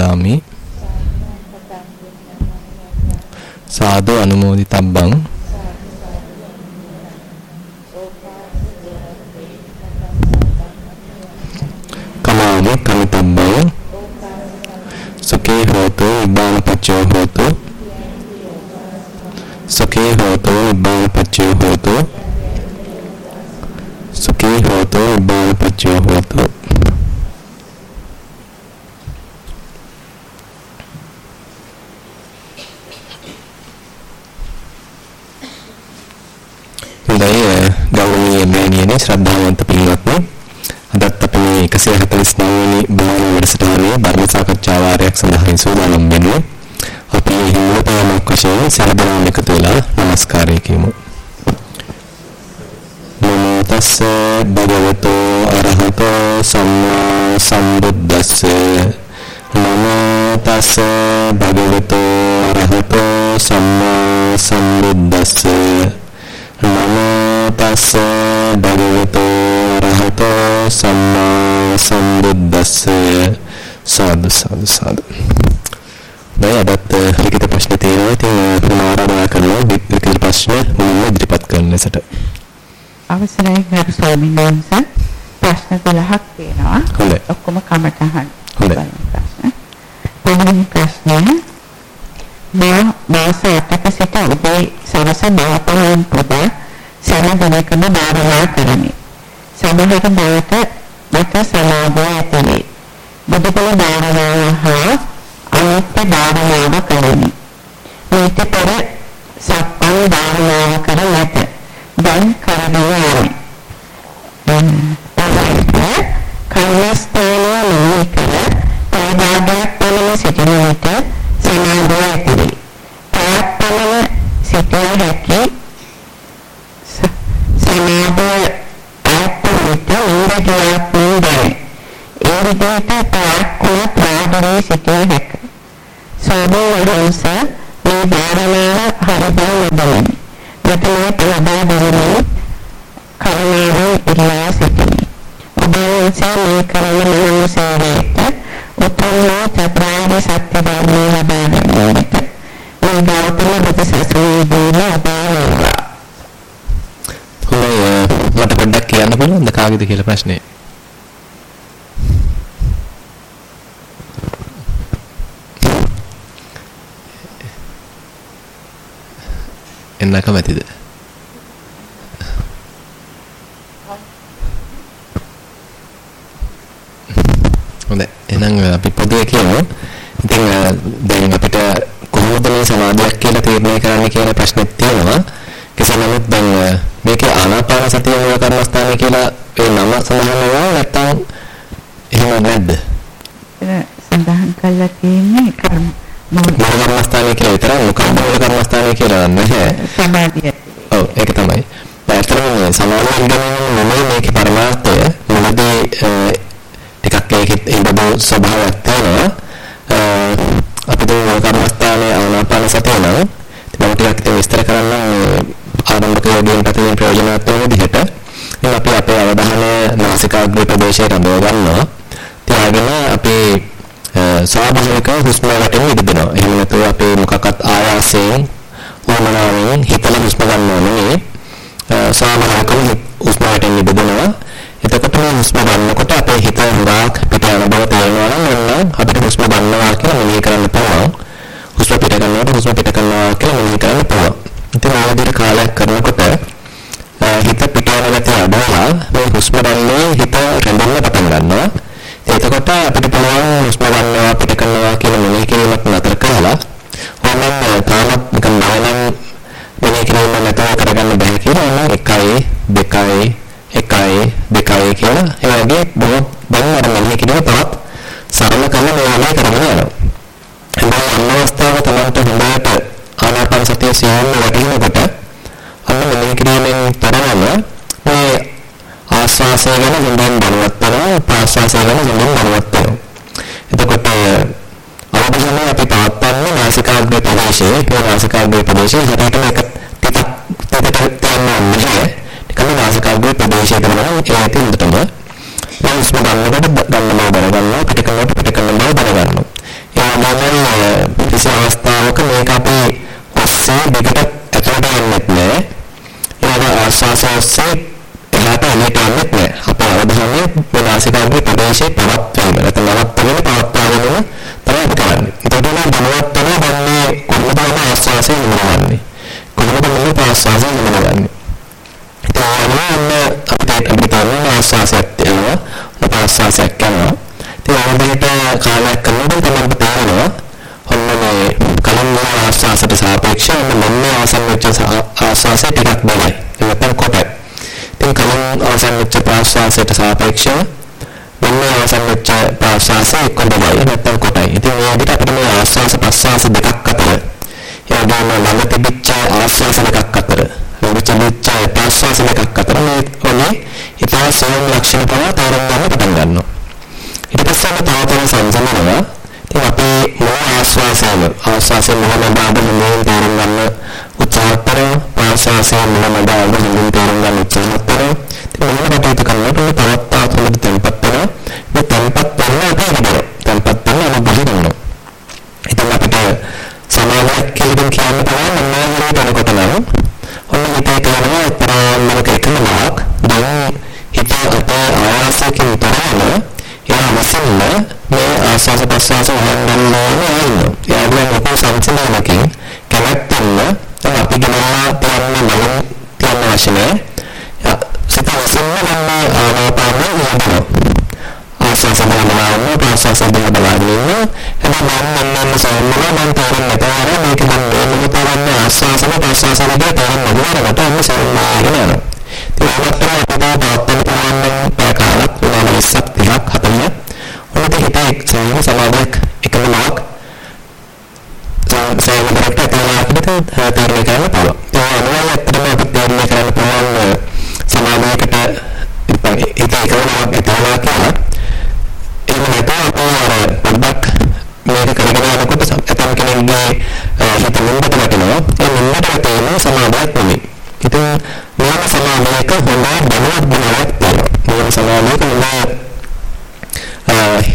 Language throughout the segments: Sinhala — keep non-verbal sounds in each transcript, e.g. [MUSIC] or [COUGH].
වදාමි සාදු අනුමෝදිතබ්බං. එන්න කැමැතිද? හොඳයි. එහෙනම් අපි පොදුවේ කියමු. ඉතින් දැන් අපිට කොහොමද මේ සමාධියක් කියලා තීරණය කරන්නේ කියලා ප්‍රශ්නෙත් තියෙනවා. කෙසේ නමුත් දැන් මේකේ ආනාපාන සතිය වල කර්මස්ථානය කියලා ඒ නම සඳහන් වෙනවා නැත්නම් එහෙම නැද්ද? සඳහන් කළා තියෙන්නේ කර්මස්ථානය කියලා විතරක් මොකක්ද මූල කර්මස්ථානය කියලා නැහැ. සමාධිය. ඔව් ඒක තමයි. ඇත්තටම සමාධිය කියන්නේ මොනවද මේකේ පරමාර්ථය? මොනවද ටිකක් ඒකේ ඉඳපු ස්වභාවය ඒක අපිට අපිට ආස්වාසයක් තියෙනවා. ප්‍රාස්වාසයක් කරනවා. ඉතින් ආවදේට කාලයක් කරනකොට තමයි තේරෙනවා ඔන්න මේ කලින් ආස්වාසයට සාපේක්ෂව මෙන්න ආසන්න වෙච්ච ආස්වාසය ටිකක් බලයි. නැත්නම් කොටයි. ඉතින් කලින් ආසන්න වෙච්ච ප්‍රාස්වාසයට සාපේක්ෂව මෙන්න ආසන්න වෙච්ච ප්‍රාස්වාසය කොටයි නැත්නම් කොටයි. ඉතින් මේ විදිහට අපිට මේ ආස්වාස ප්‍රාස්වාස දෙකක් අතර එයාම ළඟ තිබිච්ච ආස්වාස දෙකක් අතර ළඟ තිබිච්ච ප්‍රාස්වාස දෙකක් අතර මේ ඔනේ ඊට සෝම ලක්ෂණ තමයි තේරුම් ගන්න පටන් ගන්නවා. ඊට පස්සේ අපි තව තව සංසමනවා. ඉතින් අපි මොන ආස්වාසයම ආස්වාසය මොනවද බාධා තේරුම් ගන්න උත්සාහ කරනවා. ආස්වාසය මොනවද බාධා තේරුම් ගන්න උත්සාහ කරනවා. ඉතින් මොන කටයුතු කරනකොට තවත් ආත්මෙ තැන්පත් වෙනවා. මේ තැන්පත් වෙන අපි හිතනවා. තැන්පත් වෙන අපි හිතනවා. ඉතින් අපිට සමාධියක් කියන කියන්න පුළුවන් නම් නේද නම් ඔන්න හිතේ තියෙනවා තරමක එකමක් දැන් හිත අපේ ආවාසයෙන් තරම එයා විසින්ම මේ ආස්වාස ප්‍රස්වාස වහන්න ඕනේ එයා ලොකු සංසිඳනකින් කැමැත්තෙන්ම අපි ගමනා කරන්න නම් තියෙන වශයෙන් සිත විසින්ම මේ ආනාපානය යනවා ආස්වාස බලනවා ප්‍රස්වාස බලනවා හැබැයි මම මම සම්මත මම තේරෙන්නේ නැහැ මේක මම මොකද කරන්නේ ආස්වාස ප්‍රස්වාස වලට තේරෙන්නේ නැහැ මට අන්න සම්මාන යනවා ඒක තමයි අපේ පාත්තන ප්‍රමාණයෙන් ප්‍රකාරات වෙනවා 20ක් 30ක් 40 ඔන්න හිතේ සෑම සමාධියක් එකමලක් සෑම දෙයකට තේරෙන්නට තේරෙන්න කරන්න පුළුවන්. ඒ අනුව ඇත්තටම අපි තේරෙන්න කරන්න පුළුවන් සමාධියකට ඒක එකමලක් ඇතනවා කියලා. ඒක නැතව අපේ පොඩ්ඩක් මේක කරගෙන යනකොට ඇතම් කෙනෙක්ගේ හිත නින්දට වැටෙනවා. ඒ නින්දට වැටෙන සමාධියක් නෙමෙයි. ඉතින් මේක සමාධියක හොඳ බලවත් බලයක් තියෙනවා. මේක සමාධියක හොඳ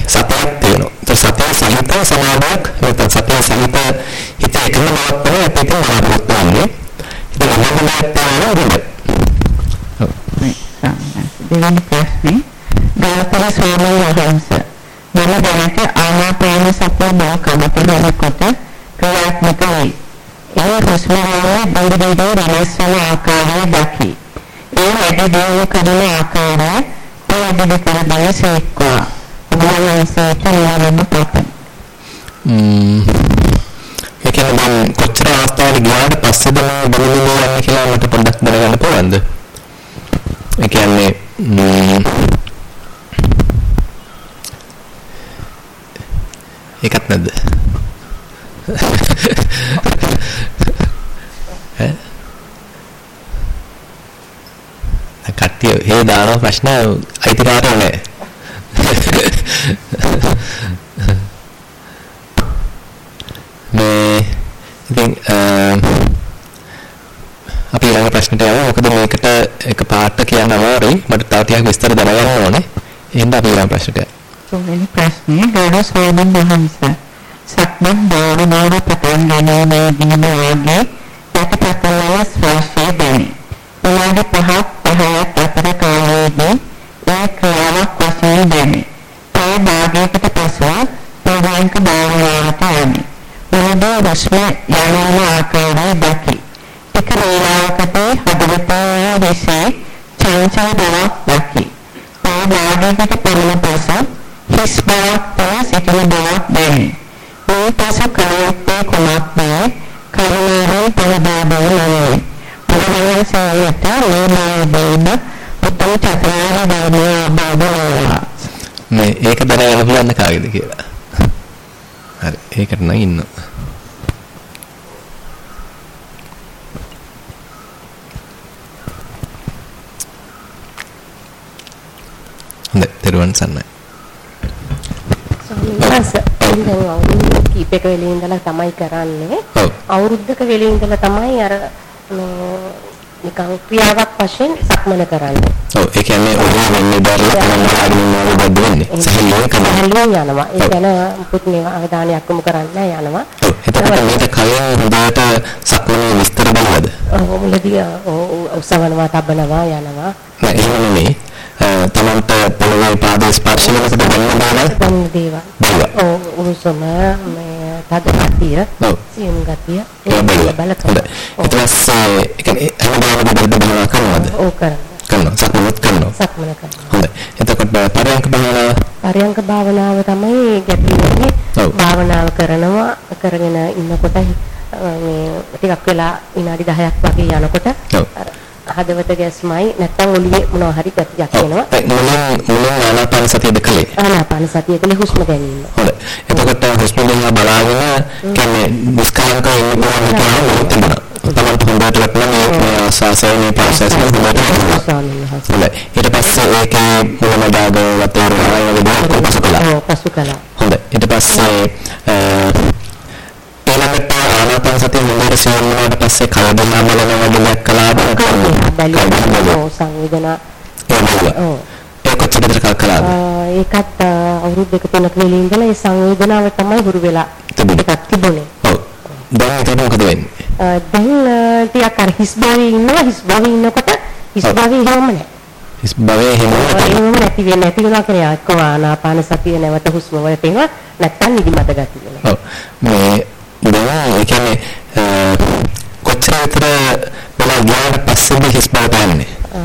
සතියක් තියෙනවා. ඒ සතිය සහිත සමාධියක් නැත්නම් සතිය සහිත හිත එකම බවක් තමයි අපිට බලාපොරොත්තු වෙන්නේ. ඉතින් අනුගමනය කරනවා දෙවෙනි ප්‍රශ්නේ ගාතර ස්වාමීන් වහන්සේ මම දැනට ආනාපාන සතිය බව කමපිරනකොට ක්‍රියාත්මක වේ. ඒ හුස්ම වල බිඳ බිඳ රැස් වන ආකාරය දකි. ඒ වැඩි දියුණු කරන ආකාරය පැහැදිලි කර දෙන සේක්වා. වහන්සේට නිවැරදිව පතන. ම්ම් ඒ කියන්නේ මම කොච්චර අවස්ථාවල ගියාට පස්සේද මේ බලන්නේ යන්නේ කියලා මට පොඩ්ඩක් දැනගන්න පුළුවන්ද? ඒ කියන්නේ ඒකත් නැද්ද? [LAUGHS] කට්ටිය හේ දාන ප්‍රශ්න අයිතිකාරයෝ නැහැ. මේ ඉතින් අපි ඊළඟ ප්‍රශ්නට යමු. මොකද මේකට එක පාට කියන්න අමාරුයි. මට තව ටිකක් විස්තර දැනගන්න ඕනේ. එහෙනම් අපි ඊළඟ ප්‍රශ්නට යමු. තුන්වෙනි ප්‍රශ්නේ ගරු ස්වාමීන් වහන්සේ. සක්මන් භාවනාව පටන් ගැනීමේදීම වගේ යටිපතුලේ ස්පර්ශය දැනේ. විනාඩි 5ක් 10ක් අතර කාලයේදී ඒ ක්‍රියාවක් වශයෙන් දැනේ. පැය භාගයකට පසුව පරයන්ක භාවනාවට යමි. මුලදී රශ්ම යන ආකාරය දකි. එක වේලාවකට හදවතේ විසේ චංචල බවක් දකි. පැය භාගයකට පමණ පසු හිස් බවක් පවා සිටින බවක් දැනේ. මේ පසු කලයත්තේ කුමක්ද කරුණාවෙන් පහදා දෙන්න ඕනේ. පොළොවේ සෑයට මේ බව උත්තර චක්‍රාරය ධර්මය බබලවා මේ ඒක දැනගන්න පුළුවන් කාගේද කියලා. හරි ඒකට නම් ඉන්නවා. හොඳයි දරුවන් සන්නයි. ස්වාමීන් වහන්සේ කීපයක වෙලේ ඉඳලා තමයි කරන්නේ. අවුරුද්දක වෙලේ ඉඳලා තමයි අර නිකන් ක්‍රියාවක් වශයෙන් සක්මන කරන්නේ. ඔව් ඒ කියන්නේ ඔය වෙන්නේ තමයි ආගෙන මොනවද වෙන්නේ. සහලිය කරනවා. යනවා. ඒ ගැන පුත් මේ අවධානයක් යොමු කරන්න යනවා. එතකොට මේක කලින් හොඳට සක්මනේ විස්තර බලවද? ඔව් මුලදී උසවනවා තබනවා යනවා. නෑ එහෙම නෙමෙයි. තමන්ට පොළවේ පාද ස්පර්ශ වෙනකොට දේවල්. බලවා. ඔව් උණුසුම මේ තද ගතිය. සියුම් ගතිය. ඊට පස්සේ ඒ කියන්නේ හැමදාම බෙද බලනවා කරනවද? ඔව් කරනවා. කරනවා. සක්මනත් කරනවා. සක්මන කරනවා. හොඳයි. එතකොට පරයන්ක භාවනාව පරයන්ක භාවනාව තමයි ගැටෙන්නේ. භාවනාව කරනවා කරගෙන ඉන්නකොට මේ ටිකක් වෙලා විනාඩි 10ක් වගේ යනකොට ඔව්. හදවත ගැස්මයි නැත්තම් ඔළුවේ මොනවා හරි ගැටියක් එනවා. මුලින් මුලින් ආනාපාන සතියද කළේ? ආනාපාන සතිය කලේ හුස්ම ගැනීම. හොඳයි. එතකොට හුස්ම දිහා බලාගෙන කියන්නේ නිස්කලංක ඉන්න කියලා හිතනවා. තමන්ට හොඳට වටන මේ ආස්වාසය මේ ප්‍රොසෙස් එක හොඳට. හොඳයි. ඊට පස්සේ ඒකේ මුලමදාග වතේරවා වගේ පසු කළා. පසු කළා. හොඳයි. ඊට පස්සේ ආනාපාන සතිය හොඳට සිහින වුණාට පස්සේ කලබල බලන වැඩක් කළාද? බැලුවා. සංවේදනා. ඔව්. ඒ කොච්චරද කල් කළාද? ඒකත් අවුරුදු දෙක තුනක වෙලින් ඉඳලා ඒ සංවේදනාව තමයි හුරු වෙලා. එකක් තිබුණේ. ඔව්. දැන් ඒක මොකද වෙන්නේ? දැන් ටිකක් අර හිස් භාවයේ ඉන්නවා හිස් භාවයේ ඉන්නකොට හිස්. භාවයේ එහෙම නැහැ. හිස් භවයේ හිම එහෙම නැති වෙන්නේ නැති වෙනවා කියන්නේ ආනාපාන සතිය නැවත හුස්ම වලට එනවා නැත්තම් නිදිමත ගතිය වෙනවා. ඔව්. මේ දැන් ඒ කියන්නේ කොච්චර විතර බලා ගියාට පස්සේද හිස් බවට යන්නේ? ආ,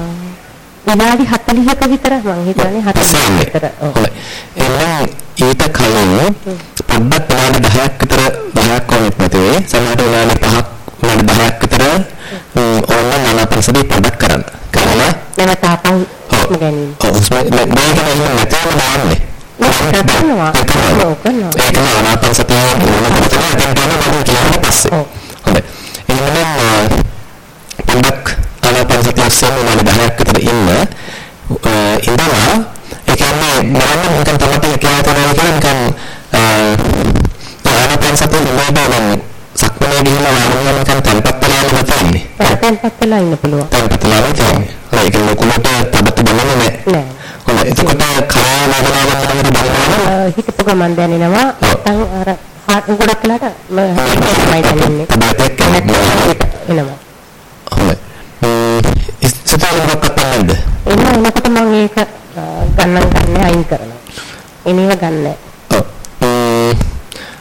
විනාඩි 40ක විතර මම හිතන්නේ 40ක විතර. ඔව්. එහෙනම් ඊට කලින් පොඩ්ඩක් විනාඩි 10ක් විතර 10ක් වුණත් නැතේ සමහරට විනාඩි 5ක් විනාඩි 10ක් විතර ඕන මනපසදී පොඩ්ඩක් කරන්න. කරලා නැවත ආපහු හුස්ම ගැනීම. ඔව් හුස්ම මේක නෙමෙයි නැතම දාන්නේ. කරනවා. ඔව් කරනවා. ඒක ආනාපාන සතිය මොන කරලා දැන් කරනවා කියලා පස්සේ. ඔව්. හොඳයි. එහෙනම් පොඩ්ඩක් ආනාපාන සතිය ඔස්සේ මොනවද 10ක් විතර ඉන්න ඉඳලා ඒ කියන්නේ මම නිකන් තමයි කියලා තෝරනවා කියලා නිකන් ආනාපාන සතිය මොනවද සක්මනේ ගිහින් වරම නිකන් tempat වෙලා තියෙන්නේ. තැන්පත් වෙලා ඉන්න පුළුවන්. tempat වෙලා තියෙන්නේ. ඒක ලොකුමට පදතු බලන්නේ නැහැ. නෑ. හොඳයි. එතකොට කය නගනවා තමයි බලනවා. හිතපු ගමන් දැනෙනවා නැත්නම් අර හා- ගොඩක් වෙලාට මම දැනෙන්නේ. එනවා. හොඳයි. ඉස්සතර මොකක්ද නැද්ද? එන්න එනකොට මම ඒක ආ, ගණන් ගන්න අයින් කරනවා. එනේව ගන්න. ඔව්.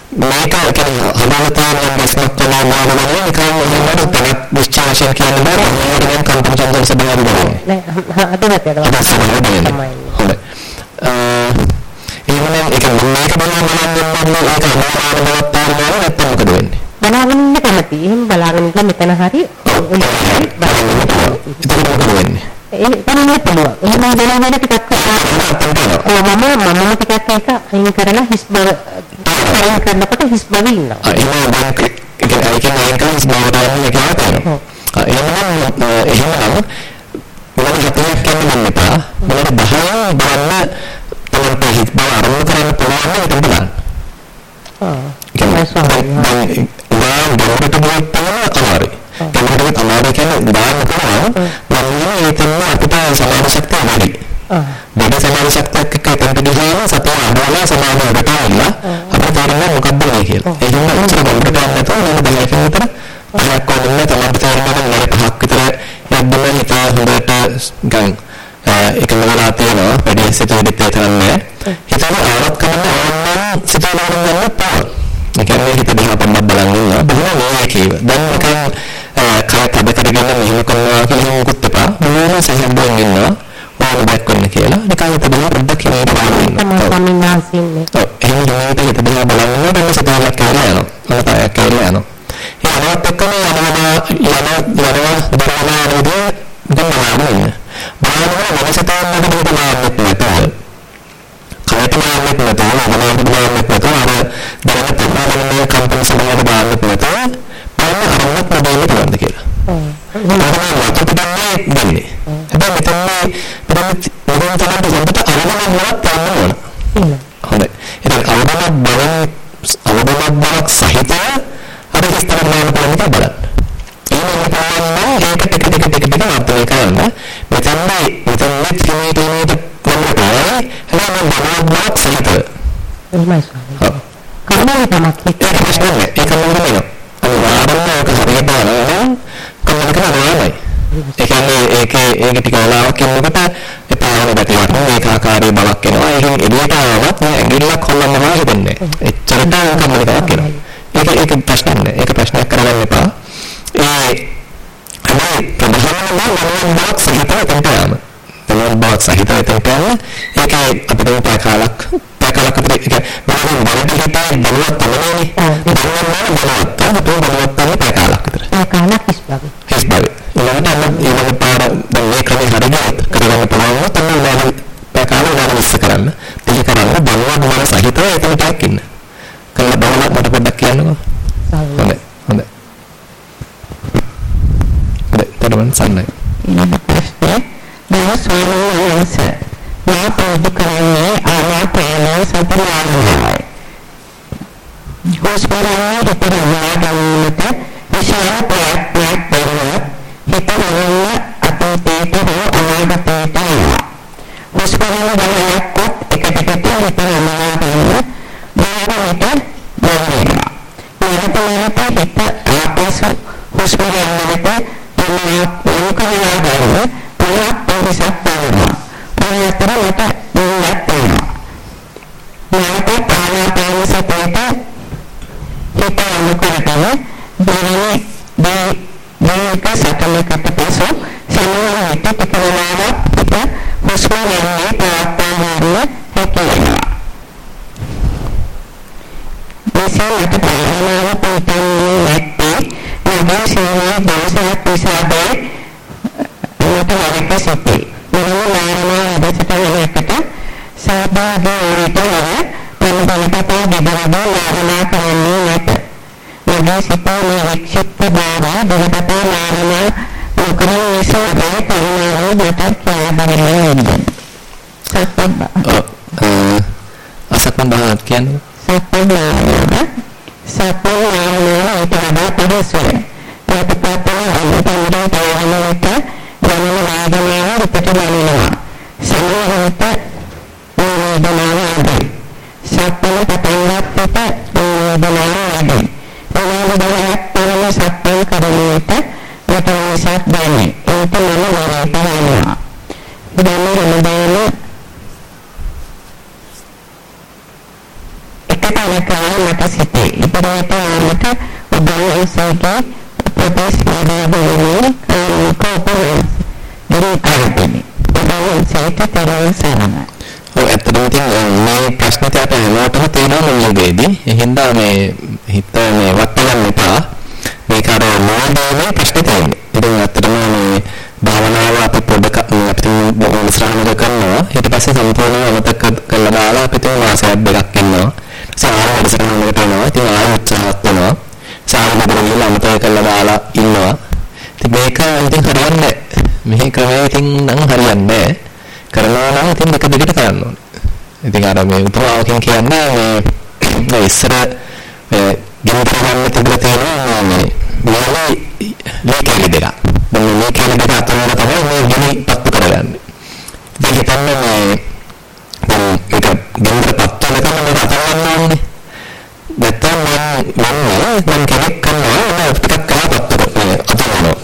මේක කියන්නේ හදාගන්න ප්‍රශ්නක් තමයි මානවය නිකන් මොනවද තවත් විශ්වාසය කියන බෑ මොනවද කම්පන චන්දන සබඳ බලන්නේ. නෑ අදවතට අද සමහර තමයි. බලන්නේ. හොඳයි. අ එහෙනම් ඒක මේක බලන්න බලන්න ඒක අමාරු බවක් පාරනවා නැත්නම් මොකද වෙන්නේ? බලාගෙන ඉන්න කැමති. එහෙම බලාගෙන ඉන්න මෙතන හරි ඔය හරි බලන්න. ඉතින් මොකද වෙන්නේ? ඒ තමයි පුළුවන්. එහෙම බලාගෙන ටිකක් කරලා ඔව් මම මම ටිකක් ඒක අයින් කරලා හිස් බව අයින් කරනකොට හිස් බව ඉන්නවා. ආ එහෙනම් දැන් ඒක ඒක නයිකන්ස් බවටම කියලා තියෙනවා. ආ එහෙනම් එහෙනම් මොනවද හිතන්නේ කියන්න එපා. මොනවද බහලා බලන්න තමයි හිත බව අරමුණු කරන්න පුළුවන් නේද බලන්න. ආ. ඒ ස්වාමීන් දාන බවට ගියොත් තමයි අමාරුයි. කෙනෙකුට අමාරු කියන්නේ දාන කරනවා. මම ඒ තමයි අපිට සමාන ශක්තිය වැඩි. ආ. බඩ සමාන ශක්තියක් එක්ක එතනට ගිහින් සතෝ අඩවලා සමානවට ආවිලා අපිට තේරෙන්නේ මොකක්ද මේ කියලා. ඒ හින්දා උත්තර බඩට ගන්න නැතුව මම බලයක් විතර පහක් වගේ තමයි තේරෙන්නේ නේද පහක් විතර යද්දම හිත හොඳට ගන් එකම වෙලා තියෙනවා වැඩි සිතුවිලිත් ඒතරන්නේ. හිතන ආවත් කරන්න කය තද කරගෙන මෙහෙම කරනවා කියලා මොකුත් එපා. මොනවා සහම්බෙන් ඉන්නවා. ඕන බෑක් වෙන්න කියලා. නිකන් දිහා පොඩ්ඩක් හිමීට බලන් තමයි ඉන්නවා. ස්වාමීන් වහන්සේ ඉන්නේ. ඔව්. එහෙනම් හිමීට හිත දිහා බලන් ඉන්නවා. දැන් සිතුවිල්ලක් කියලා යනවා. මොකටද කියලා යනවා. ඒ අනවත් එක්කම යනවා යනවා යනවා බලනවා නේද? නේද? බලනවා මනසතාවන්නට බලන්නත් නැතද? කයතනාවක් නැතව අනාගතයක් නැතව අර දැන ප්‍රමාණය කම්පන සමයකට දාන්නත් නැතව බලන්න අරමුණක් නොදෙන්න පුළුවන්ද කියලා. ඔව්. එහෙනම් අපිට දැනෙන්නේ දෙන්නේ. හැබැයි මෙතන මෙතන මෙතන තමයි හොඳට අරමුණක් නවත් ගන්න ඕන. ඉන්න. හොඳයි. ඉතින් අරමුණක් බලන අරමුණක් බලක් සහිතව අර විස්තර කරන්න පුළුවන් එක බලන්න. එහෙනම් බලන්න ඒක ටික ටික ටික ටික අපේ කරන්න. මෙතන මෙතන මෙතන මෙතන කොහොමද? හැබැයි බලක් සහිතව එහෙමයි ස්වාමීන් ඔව්. කර්මයේ තමක් හිතේ ඒක ප්‍රශ්නේ නෑ. ඒක මොකද වෙනවා? අනිවාර්යෙන්ම ඒක හරියට බලනවා. කොහොමද කරන්නේ? ඒ කියන්නේ ඒකේ ඒක ටික වෙලාවක් යනකොට එපා වෙන ගැටියක් නේ ඒකාකාරී බවක් එනවා. ඒකෙන් එළියට ආවම ඇඟිල්ලක් හොල්ලන්නවා හිතන්නේ. එච්චරට කම්මලකමක් එනවා. ඒක ඒක ප්‍රශ්නයක් නෑ. ඒක ප්‍රශ්නයක් කරගන්න එපා. ඒ හැබැයි ප්‍රධානම මොනවාක් සහිතව තේරුම් ගන්න. බවක් සහිතව තේරුම් ගන්න. ඒකේ අපිට පැකාලක් පැකාලක් අපිට ඒක මොනවද බලන්න හිතේ බලවත් තමයි. බලන්න බලවත්. තමයි බලවත් තමයි පැකාලක් විතර. කාලක් හිස් බව. හිස් බව. ඊළඟට අන්න ඊළඟ පාර දැන් මේ ක්‍රමේ හරියට කරගන්න පුළුවන් නම් තමයි ඊළඟ පැකාල ඊළඟ විස්ස කරන්න. ඒක කරන්න බලවත් මොන සහිතව එතන ටැක් ඉන්න. කළා බලවත් මට පොඩ්ඩක් කියන්නකෝ. හොඳයි. හොඳයි. හොඳයි. තරමන් සන්නයි. ඊළඟ ප්‍රශ්නේ දව ස්වාමීන් වහන්සේ මා පුරුදු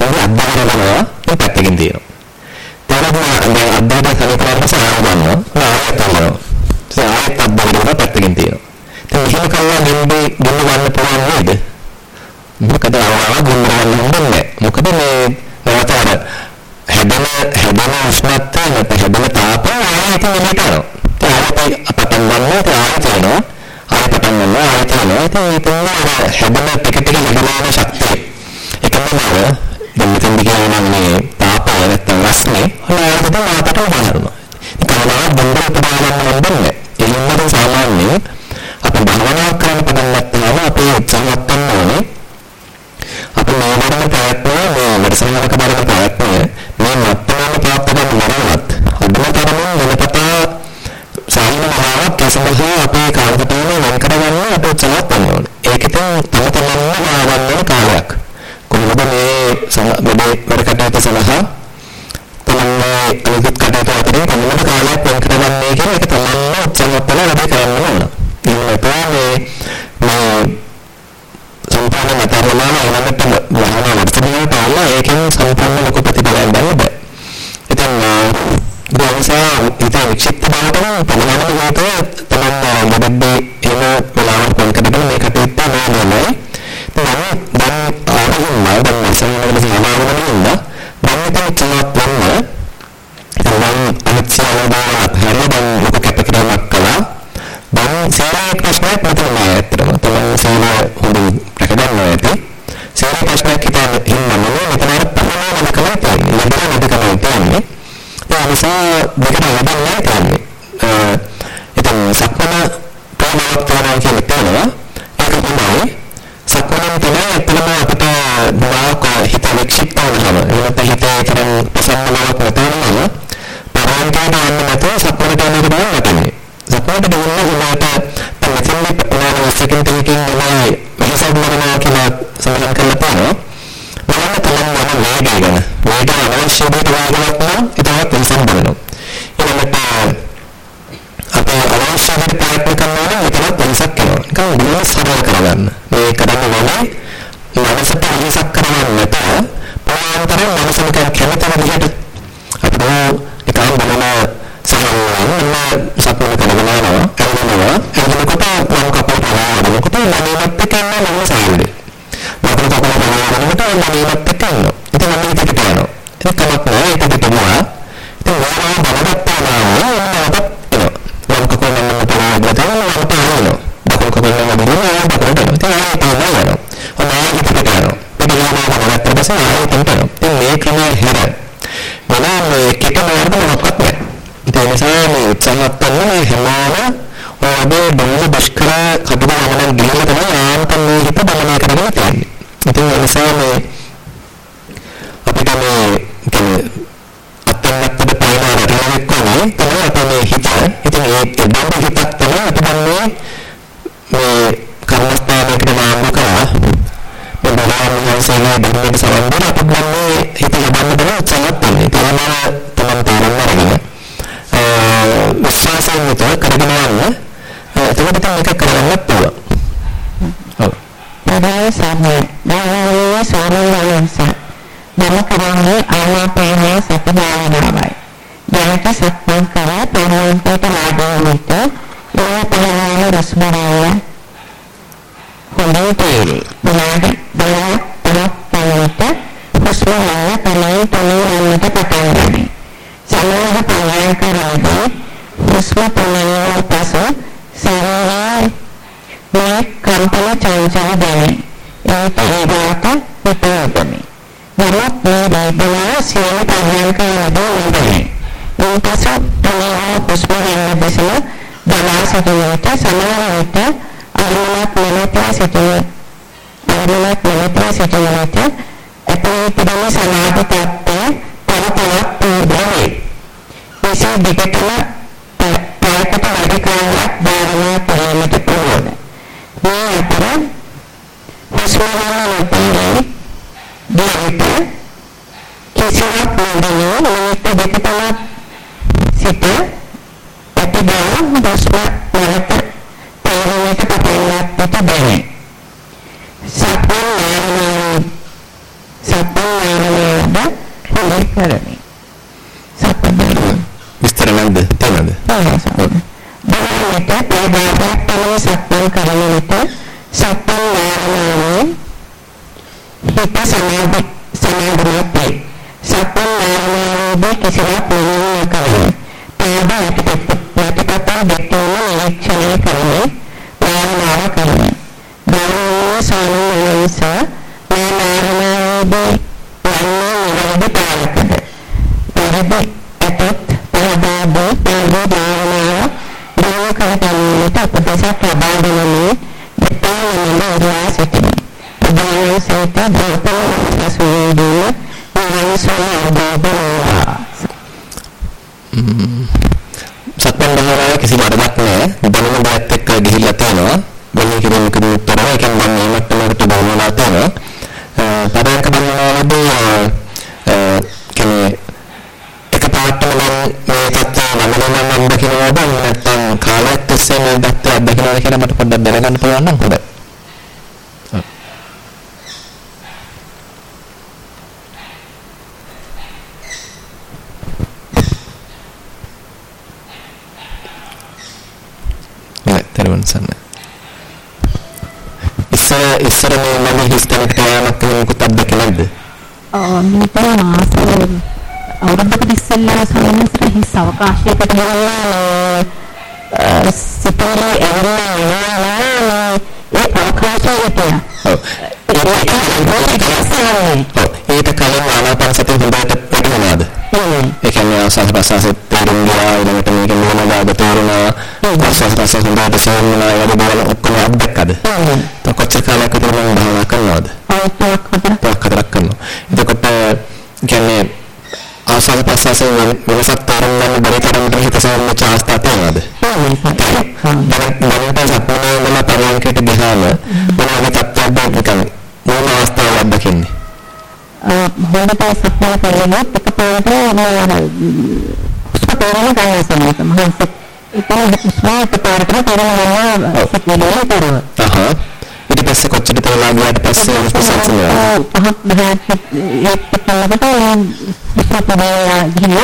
අතර ගන්නවා. මම අද්දාරනවා මේ පැත්තකින් තියෙනවා. තරම මේ අද්දාට සමීපවම සාරවන්නවා. ආයෙත් අල්ලනවා. ආයෙත් අද්දාරනවා පැත්තකින් තියෙනවා. ඉතින් එහෙම කළා ගෙම්බේ ගෙන්න ගන්න පුළුවන් නේද? මොකද ආවා ගෙන්න ගන්න හොඳන්නේ. මොකද මේ නැවත අර හැදෙන හැදෙන උෂ්ණත්වය නැත්නම් හැදෙන තාපය ආයෙත් එළියට යනවා. ආයෙත් පටන් ගන්නවා ආයෙත් යනවා. ආයෙත් පටන් ගන්නවා ආයෙත් යනවා. ඉතින් ඒක හැදෙන ටික ටික හැදෙන ශක්තිය. ඒකම නේද? දැන් මෙතෙන්ද කියනවා මේ තාපය නැත්නම් රස්නේ හොයාගෙන ආපට වහනවා. ඒක කවදාවත් බොම්බට දාගන්න බෑ. එළින්ම සාමාන්‍යයෙන් අපි භවනා කරන පටන් ගත්තාම අපේ උත්සාහයක් ගන්න ඕනේ. අපි මේ වගේ ප්‍රයත්න මේ වැඩසටහනක බලන ප්‍රයත්න මේ මත්තම ප්‍රාප්ත කරගන්නවත් අදතරම වෙනපතා සාමාන්‍යව කසමහ අපේ කාලකටම වෙන් කරගන්න අපේ උත්සාහයක් ගන්න ඕනේ. ඒකට තම තමන්ම ආවන්න කාලයක්. කොහොමද මේ වැඩේ වැඩ කටයුතු සඳහා තමන්ගේ අනිත් කටයුතු අතරින් කොහොමද කාලයක් වෙන් කරගන්නේ කියන එක තමන්ම උත්සාහවත් වෙලා වැඩ කරන්න ඕන. එහෙම නැත්නම් මේ අතරලා ඊළඟට භාවනා වර්තමානට ආලා ඒකෙන් සම්පූර්ණ ලොකු ප්‍රතිඵලයක් ගන්න බෑ. ඉතින් දවසා ඉතින් වික්ෂිප්ත බවට පළවෙනි විදිහට තමයි මොකද්ද එන වෙලාවක් කොන් කරගෙන මේ කටයුත්ත නෑ දැන් දැන් ආරම්භ දැන් මසන්නවල සමාවෙන්න ඉන්න දැන් මෙතන චලත් වන්න දැන් අනිත් සියලු දේවල් හැම දැන් ලොකු කැපකිරීමක් කළා දැන් සීලේ ප්‍රශ්නයක් මෙතන නෑ ඇත්තටම තමයි සීල හොඳින් රැකගන්නවා ඇති සීල ප්‍රශ්නයක් හිතන්න ඉන්නම මෙතන අර පහනවල කලයි තියෙන්නේ ලැබෙන නැතිකමයි තියෙන්නේ ඒ නිසා දෙකට ලැබෙන්නේ තියෙන්නේ ඉතින් සක්මන ප්‍රමාණවත් කරනවා කියන තේනවා ඒක තමයි සක්මන තමයි ඇත්තටම අපිට දුරාක හිත වික්ෂිප්ත වෙනවා. එහෙනම් හිතේ තරම් ප්‍රසන්නතාවක් නැතනම පරාන්තයට යන්න නැතුව සක්මන කරන එක තමයි නැතන්නේ සක්මනට දෙන්න උනාට මෙතන උනාන සෙකන්ඩ් එකකින් නෑ වෙනසක් කරනවා කියලා සඳහන් කරලා තියෙනවා. බලන්න තමයි මම වේගය ගැන. වේගය අවශ්‍ය දෙයක් වේගයක් නම් ඒකත් වෙනසක් බලනවා ඊළඟට අපේ අවශ්‍ය දෙයක් ප්‍රයත්න කරනවා නම් ඒකත් වෙනසක් කරනවා. නිකන් ගුණ සරල කරගන්න. මේ කරන්න ඕනේ මනසට වෙනසක් කරන්න නැතුව ප්‍රමාණතරම් මනස නිකන් කැමති විදිහට අපිට නිකන් බලන සමහරවල් සපෝට කරගෙන යනවා කරනවා එතකොට මම කපට හොයාගෙනකොට මමත් එක්ක යනවා මම සායුනේ මම කපට හොයාගෙනකොට මමත් එක්ක යනවා ඉතින් මම ඉතින් යනවා ඒක කමක් නෑ. ඒක කරන්නේ භාවනාව කරන්නේ. ගෞරවය සාමාන්‍ය නිසා මේ නාමයේදී යන්නේ නිරවද පාලකද. පරිදි අතත් පරදාබෝ පරිදි භාවනාව දිනු කරගන්නට අපදසක් ලබා දෙන්නේ දෙපාවන නෝරා සිටින. බුදුන් සේත බෝතල සසුවේදී නිරවසන බබා සක්මන් භාවනාවේ කිසි වරදක් නැහැ. බලන බයත් එක්ක ගිහිල්ලා තියෙනවා. බලන කිරීම කිරීම උත්තරය එකෙන් මම මේ මට්ටමකට බලනවා තියෙනවා. පරයන්ක බලනවාදී කියන්නේ එක පාටම මේ තත්ත්වය නමලන නම් දකින්නවද නැත්නම් කාලයක් තිස්සේ මේ தත්ත්වය අත්දකින්නවද කියලා මට පොඩ්ඩක් දැනගන්න පුළුවන් නම් හොඳයි. ඉස්සර ඉස්සර මේ මම හිස්තැනකට යamak මොකක්ද අත්දැකේ නැද්ද? මීට මාස අවුරුද්දකට ඉස්සෙල්ලා සමහරවිට හිස් අවකාශයකට ගියා සිතේ ඇවිල්ලා ඒ අවකාශයට ඒක කලින් ආනාපාන සතිය හොඳට වැඩිවනවාද? ඒ කියන්නේ ආසස් ප්‍රසස් තේරුම් ගියා ඊළඟට මේක මොනවාද තේරුණා ආසස් ප්‍රසස් හොඳට සේරුණා ඒ වගේ දේවල් ඔක්කොම අත්දැක්කද? તો කොච්චර කාලයක් විතර මම භාවනා කරනවද? අවස්ථාවක් හතරක් කරනවා. එතකොට කියන්නේ ආසස් ප්‍රසස් වෙනසක් තේරුම් ගන්න බැරි තරමට හිත සම්මත අවස්ථා තියෙනවද? දැනට සපෝනේ වල පරිවර්තනයට ගියාම මොනවද තත්ත්වයක් නිකන් මොන අවස්ථාවක් දකින්නේ? හොඳට සපෝන කරගෙන එකපාරට ස්පතෝරන ගන්න සමහර මහන්ස ඉතින් ස්මාර්ට් පාරකට කරනවා සිතිවිලි කරනවා. අහහ ඊට පස්සේ කොච්චර තවලා ගියාට පස්සේ ප්‍රසන්න වෙනවා. පහක් දහයක් ඒත් කලකට ස්පතෝරන ගිහින්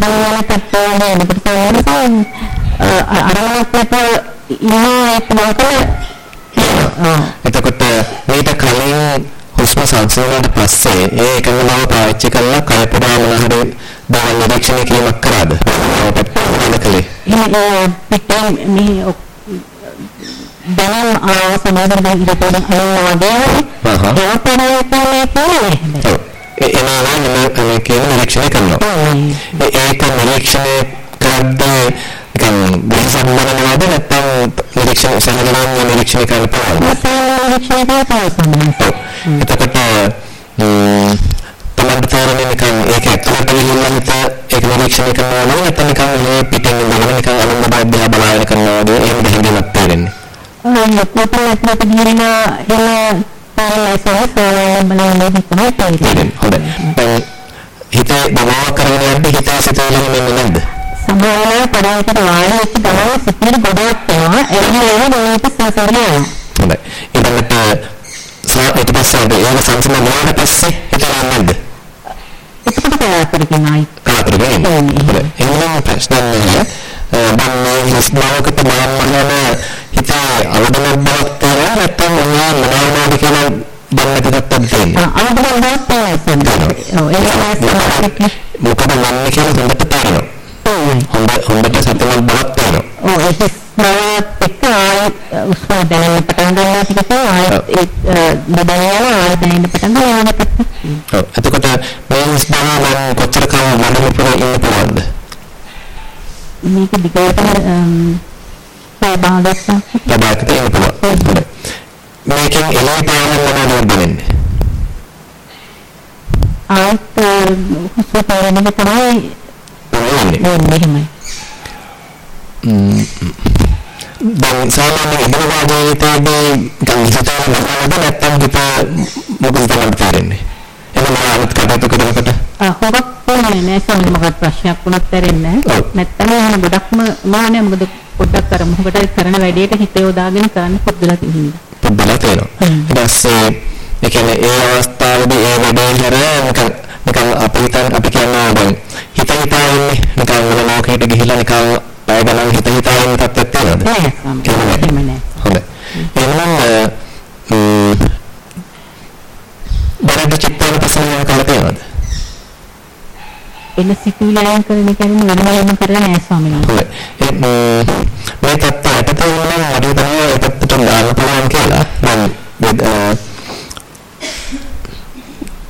බලවල තත්ත්වය වෙනකොට තමයි අරවස්කට ඉන්නේ එතකොට මේක කලින් හුස්ම සංසිඳුණාට පස්සේ ඒ එකම බව පාවිච්චි කරලා කය පුරා මොන හරි දාන නිරීක්ෂණය කිරීමක් කරාද? ඔබට කලේ. මේ පිටේ මේ දැන් ආ සමාදම් ඉරපොඩ අයවගේ ඒක තමයි කියන්නේ. ඒ එනවා මේක නිරීක්ෂණය කරනවා. ඒක නිරීක්ෂණය කරද්දී නිකන් විසම්මනවද නැත්නම් නිරීක්ෂණ සමගලම නිරීක්ෂණය කරන්න පුළුවන්. නිරීක්ෂණය කරන්න එතකොට තමයි තේරෙන්නේ නිකන් ඒක ඇත්තට ගිහිල්ලාත් ඒක නිරීක්ෂණය කරනවා නම් නැත්නම් නිකන් මේ පිටින් ඉඳලා නිකන් අනුන්ගේ බද්දා බලාගෙන කරනවා වගේ එහෙම දෙහිඳීමක් තේරෙන්නේ. ඔව් කොහොමද මේක ගිහිල්ලා එන පාරලයිසස් බලන්න හිතනවා තේරෙන්නේ. හොඳයි. හිතේ බලාව කරගෙන යද්දි හිතේ සිතුවිලි නෙමෙයි නේද? සමහරවල් පඩාවට වාඩි වෙච්ච ගමන් සිතිවිලි ගොඩක් එනවා. එන්නේ මේක සසරියනවා. හොඳයි. ඊළඟට ඊට පස්සේ ඒක සංසම වුණාට පස්සේ හිතලා නැද්ද? එතකොට කරගෙනයි. කරගෙන. හොඳයි. එහෙනම් ප්‍රශ්න නැහැ. දැන් මේ ස්නාවකට මම හිතේ අවබෝධයක් බවක් තියෙනවා නැත්නම් ඔයා මොනවද කියලා දැන් නැතිවත් තියෙන්නේ. අවබෝධයක් තියෙනවා. ඔව් ඒක මොකද මම කියලා හොඳට තේරෙනවා. හොඳ හොඳට සතුටක් බලක් තියෙනවා. ඔව් ඒක ස්නාවත් එක්ක ආයෙත් උස්ම දැනෙන්න පටන් ගන්නවා ටික ආයෙත් ඒ බඩයන ආයෙත් දැනෙන්න පටන් ගන්නවා. ඔව් එතකොට මේ ස්නාව කොච්චර කාලයක් මනම පුරා ඉන්න පුළුවන්ද? මේක දිගටම ප්‍රබාදයක් ප්‍රබාදයක් ඉන්න පුළුවන්. මේකෙන් එළේ පාන මොනවද වෙන්නේ? ආයෙත් හුස්ම පාරන්නේ තමයි වෙන්නේ. දැන් සාමාන්‍ය ඉදිරියට ජීවිතයේදී දැන් හිතන මොනවද නැත්තම් හිත මොකද තමයි තේරෙන්නේ. එහෙනම් අනිත් කටයුතු කරනකොට හොරක් කොහොමද නෑ සමහර මොකක් ප්‍රශ්නයක් වුණත් තේරෙන්නේ නෑ. නැත්තම් එහෙනම් ගොඩක්ම මානේ මොකද පොඩ්ඩක් අර මොකටද කරන වැඩේට හිත යොදාගෙන කරන්න පොඩ්ඩලා තියෙනවා. පොඩ්ඩලා තියෙනවා. ඊට පස්සේ ඒ කියන්නේ ඒ අවස්ථාවේදී ඒ වැඩේ හැර නිකන් නිකන් අපි හිතන අපි කියනවා දැන් හිත හිතා ඉන්නේ නිකන් වෙන ලෝකයකට ගිහිල්ලා නිකන් බය ගණන් හිත හිතා ඉන්න තත්ත්වයක් තියෙනවද? නෑ. හොඳයි. එහෙනම් බරද චිත්තාන පසලන කල තියෙනවද? එන සිතුවිලි කරන කියන්නේ වෙන වෙනම කරලා නෑ ස්වාමීනි. හොඳයි. මේ තත්ත්වයට තියෙනවා අර තමයි ඒකට දාන්න පුළුවන් කියලා.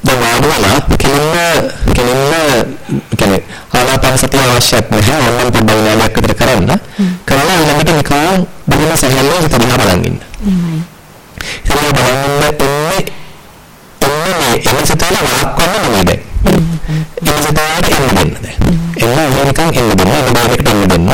දැන් වාඩිවලා කෙලින්ම කෙලින්ම කියන්නේ ආනාපාන සතිය අවශ්‍යත් නැහැ ඕනනම් පොඩ්ඩක් වෙලාවක් විතර කරන්න කරලා ඊළඟට නිකන් බොහොම සැහැල්ලුව හිත දිහා බලන් ඉන්න. එහෙමයි. ඒක බලන්න එන්නේ එන්නේ එන සිතන වාක්කන්න නෙමෙයි. එන සිතට එන්න දෙන්න දැන්. එන්න නිකන් එන්න දෙන්න එන්න බාරකට එන්න දෙන්න.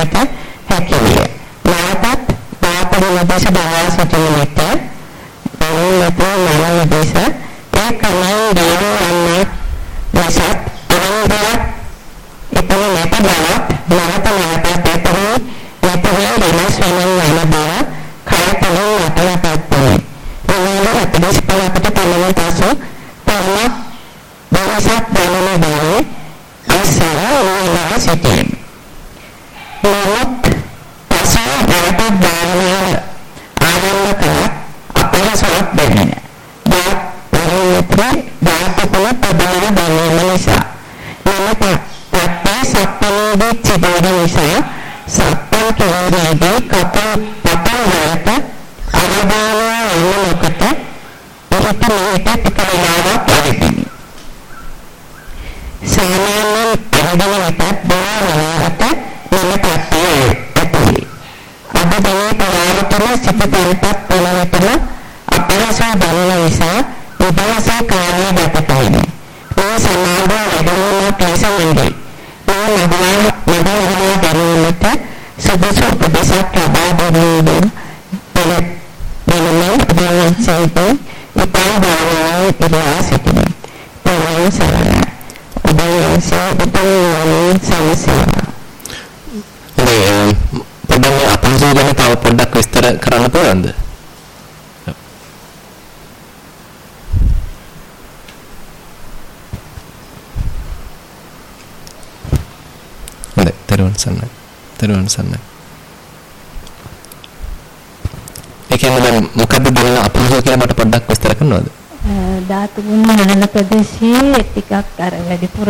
mata hakiyah, dua puluh dua puluh lima sampai dua ratus tujuh meter, dua ratus lima puluh meter, dua ratus lima puluh meter, empat ratus lima puluh meter, lima ratus meter,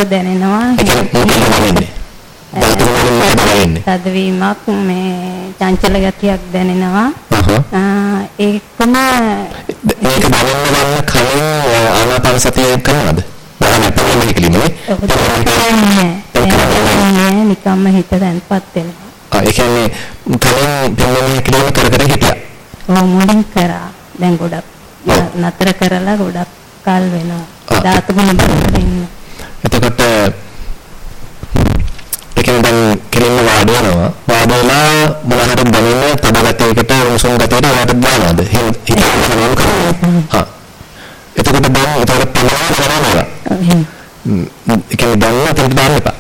දුර දැනෙනවා. තදවීමක් මේ චංචල ගතියක් දැනෙනවා. එතනට දාන්න එපා.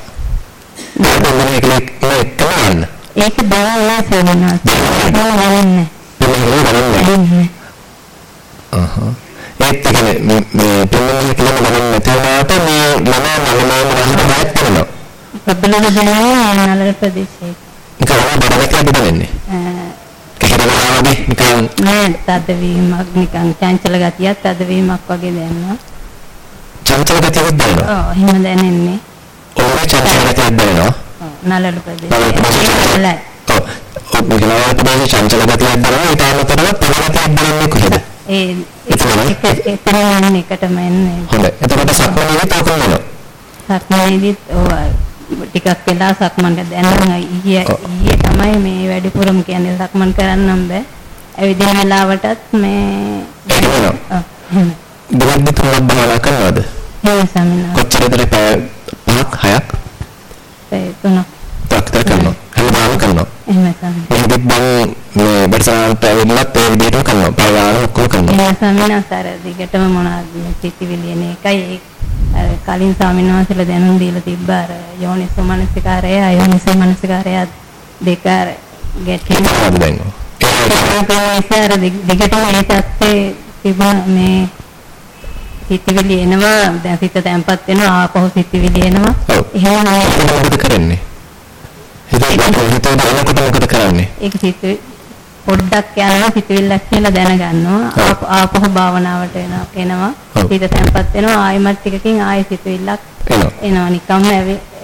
දාන්න මේක මේක කරන්න. ඒක බලලා සෙමිනා. බලන්න. බලන්න. අහහ. ඒත් කියන්නේ මේ මේ පොළොවේ කියලා බලන්න තියෙනාට මේ ළමා ළමා ළමා කරනවා. අපලන දෙනවා නලල ප්‍රදේශයේ. කරන බලයක් ලැබෙන්නේ. එහෙමයි නිකන් නෑ තදවීමක් නිකන් චංචල ගතියක් තදවීමක් වගේ දැනෙනවා. චංචල ගතියක් දැනෙනවා. ඔව් එහෙම දැනෙන්නේ. ඔය චංචල ගතියක් දැනෙනවා. නලල ප්‍රදේශය. ප්‍රදේශය. ඔව්. ඔව් මේක නවල ප්‍රදේශ චංචල ගතියක් දැනෙනවා. අමතරව තව ගතියක් දැනෙන්නේ කොහෙද? ඒ එතන යන්නේ එකටම එන්නේ. හොඳයි. එතකොට සක්මනේදී තව කොහොමද? සක්මනේදීත් ටිකක් වෙලා සක්මන් දැන් ඊයේ. ඊයේ තමයි මේ වැඩිපුරම කියන්නේ සක්මන් කරන්නම් බෑ. ඇවිදින වෙලාවටත් මේ. දෙවද්දි තුනක් භාවනා කරනවද? එහෙම සමිනා කොච්චරද පැය පහක් හයක් ඒ තුනක් තාක්තර කරනවා. හැමදාම කරනවා. එහෙම සමිනා. මේකෙත් දැන් මේ බඩසාරන්ට ඇවිල්ලත් ඒ විදිහටම කරනවා. ගානක් ඔක්කොම කරනවා. එහෙම සමිනා සර දිගටම මොනවද මේ සිතිවිලි එන එකයි ඒ කලින් ස්වාමීන් වහන්සේලා දැනුම් දීලා තිබ්බ අර යෝනිසෝ මනසිකාරය අයෝනිසෝ මනසිකාරය දෙක අර ගැටෙන මොනවද දැන්? ඒකම දිගටම ඒ තත්ත්වේ තිබුණ මේ සිතිවිලි එනවා දැන් සිත තැම්පත් වෙනවා ආපහු සිතිවිලි එනවා. එහෙම නෑ මොකද කරන්නේ? හිතේ හිතේ දානකොට මොකද කරන්නේ? ඒක සිත පොඩ්ඩක් යනවා සිතිවිල්ලක් කියලා දැනගන්නවා ආපහු භාවනාවට එනවා එනවා. සිත තැම්පත් වෙනවා ආයෙමත් ටිකකින් ආයෙ සිතිවිල්ලක් එනවා. නිකම්ම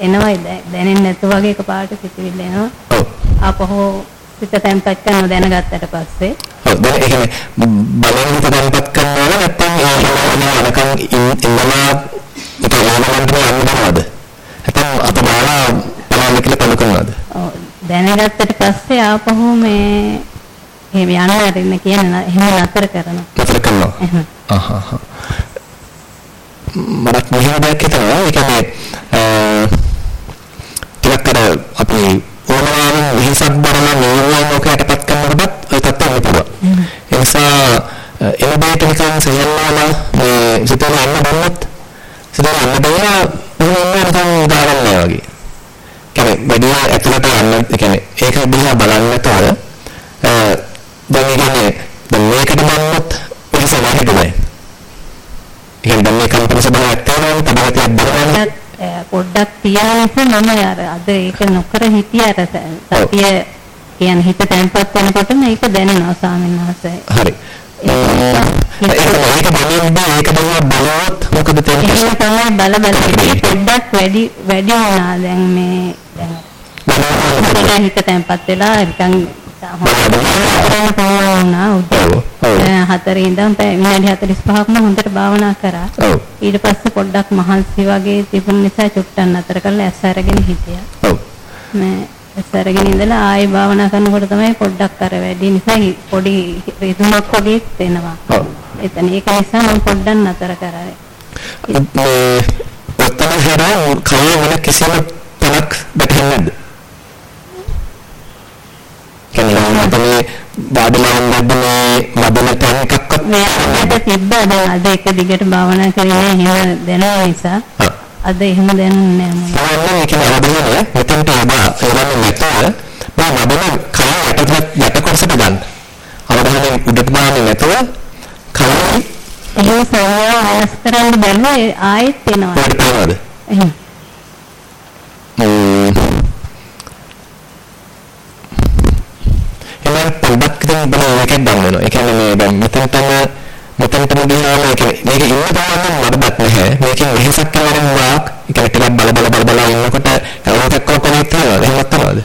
එනවා දැනෙන්නේ නැතු වගේ එකපාරට සිතිවිල්ල එනවා. ආපහු සිත තැම්පත් කරනවා දැනගත්තට පස්සේ ඔව් දැන් ඒ කියන්නේ බලන් හිත දැන්පත් කරනවා නැත්නම් ඒ හිතේ අනකන් ඉන්නවා ඒක ඕනමන්ට යන්නවද? නැත්නම් අත බාලා බලන්න කියලා පළ කරනවද? ඔව් දැනගත්තට පස්සේ ආපහු මේ එහෙම යන්න අරින්න කියන එහෙම නතර කරනවා. නතර කරනවා. එහෙම. අහහ. මරක් මෙහෙම දෙයක් හිතනවා. ඒ කියන්නේ අ ටිකක් අර අපි ඕනෑම විහිසක් බලන නීවරණ ඔකයටපත් කරනකොටත් ඔය තත්ත්වෙ වෙන්න පුළුවන්. ඒ නිසා එන බයට නිකන් සෙයන්නාම මේ සිතේ යන්න බන්නත් සිතේ යන්න බෑ මොනවා නිකන් දාගන්නවා වගේ. කියන්නේ වැඩි ඇතුළට යන්න ඒ කියන්නේ ඒක දිහා බලන්න නැතුව අ දැන් ඒ කියන්නේ දැන් මේකට බන්නොත් වෙනස නැහැ නේද? ඉතින් දැන් මේ කම්පන සබාවක් තියෙනවා තබහතියක් බලන්න පොඩ්ඩක් නිසා මම අර අද ඒක නොකර හිටිය අර සතිය කියන්නේ හිත තැම්පත් වෙනකොටම ඒක දැනෙනවා ස්වාමීන් වහන්සේ. හරි ඒක ඒක බලන්න ඒක බලන බලවත් මොකද තේරෙන්නේ එහෙම තමයි බල බල. පොඩ්ඩක් වැඩි වැඩි වුණා දැන් මේ දැන් හිත තැම්පත් වෙලා නිකන් පුළුවන් වුණා උදේ. හතරේ ඉඳන් විනාඩි 45ක්ම හොඳට භාවනා කරා. ඊට පස්සේ පොඩ්ඩක් මහන්සි වගේ තිබුණ නිසා චුට්ටක් නතර කරලා ඇස් අරගෙන හිටියා. ඔව් මේ ඇස් අරගෙන ඉඳලා ආයෙ භාවනා කරනකොට තමයි පොඩ්ඩක් අර වැඩි නිසා පොඩි රිදුමක් වගේ එනවා. ඔව් එතන ඒක නිසා මම පොඩ්ඩක් නතර කරා. මේ ඔතන හැර කලින් වෙන කිසිම තැනක් දැකන්නේ නැද්ද? කියන්නේ [LAUGHS] මේ බාඩලා හොඳන්නේ මදන තැන් එකක්වත් මේ අද තිබ්බා අද එක දිගට භාවනා කරේ එහෙම දැනෙන නිසා අද එහෙම දැනුන්නේ නැහැ මම. ඒක නබදනේ මෙතනට ආවා ඒවන්නේ නැතව මම නබන කය යට යට කොටසට ගන්න. අවධානය උඩට දාන්නේ නැතුව කය එහෙම සංඥා ආයස් කරන්න බැලුවා ඒ ආයෙත් එනවා. එහෙම. එහෙනම් පොඩ්ඩක් ඉතින් බලන්න එකක් ගන්න වෙනවා. ඒ කියන්නේ මේ දැන් මෙතනටම මෙතනටම ගියාම ඒ කියන්නේ මේක ඉන්න ගමන් මඩක් නැහැ. මේකෙන් වෙහසක් කරන වාක් ඒ කියන්නේ ටිකක් බල බල බල බල ඉන්නකොට කවුරුත් කොහොමද තියෙනවද? එහෙමත් තමයිද?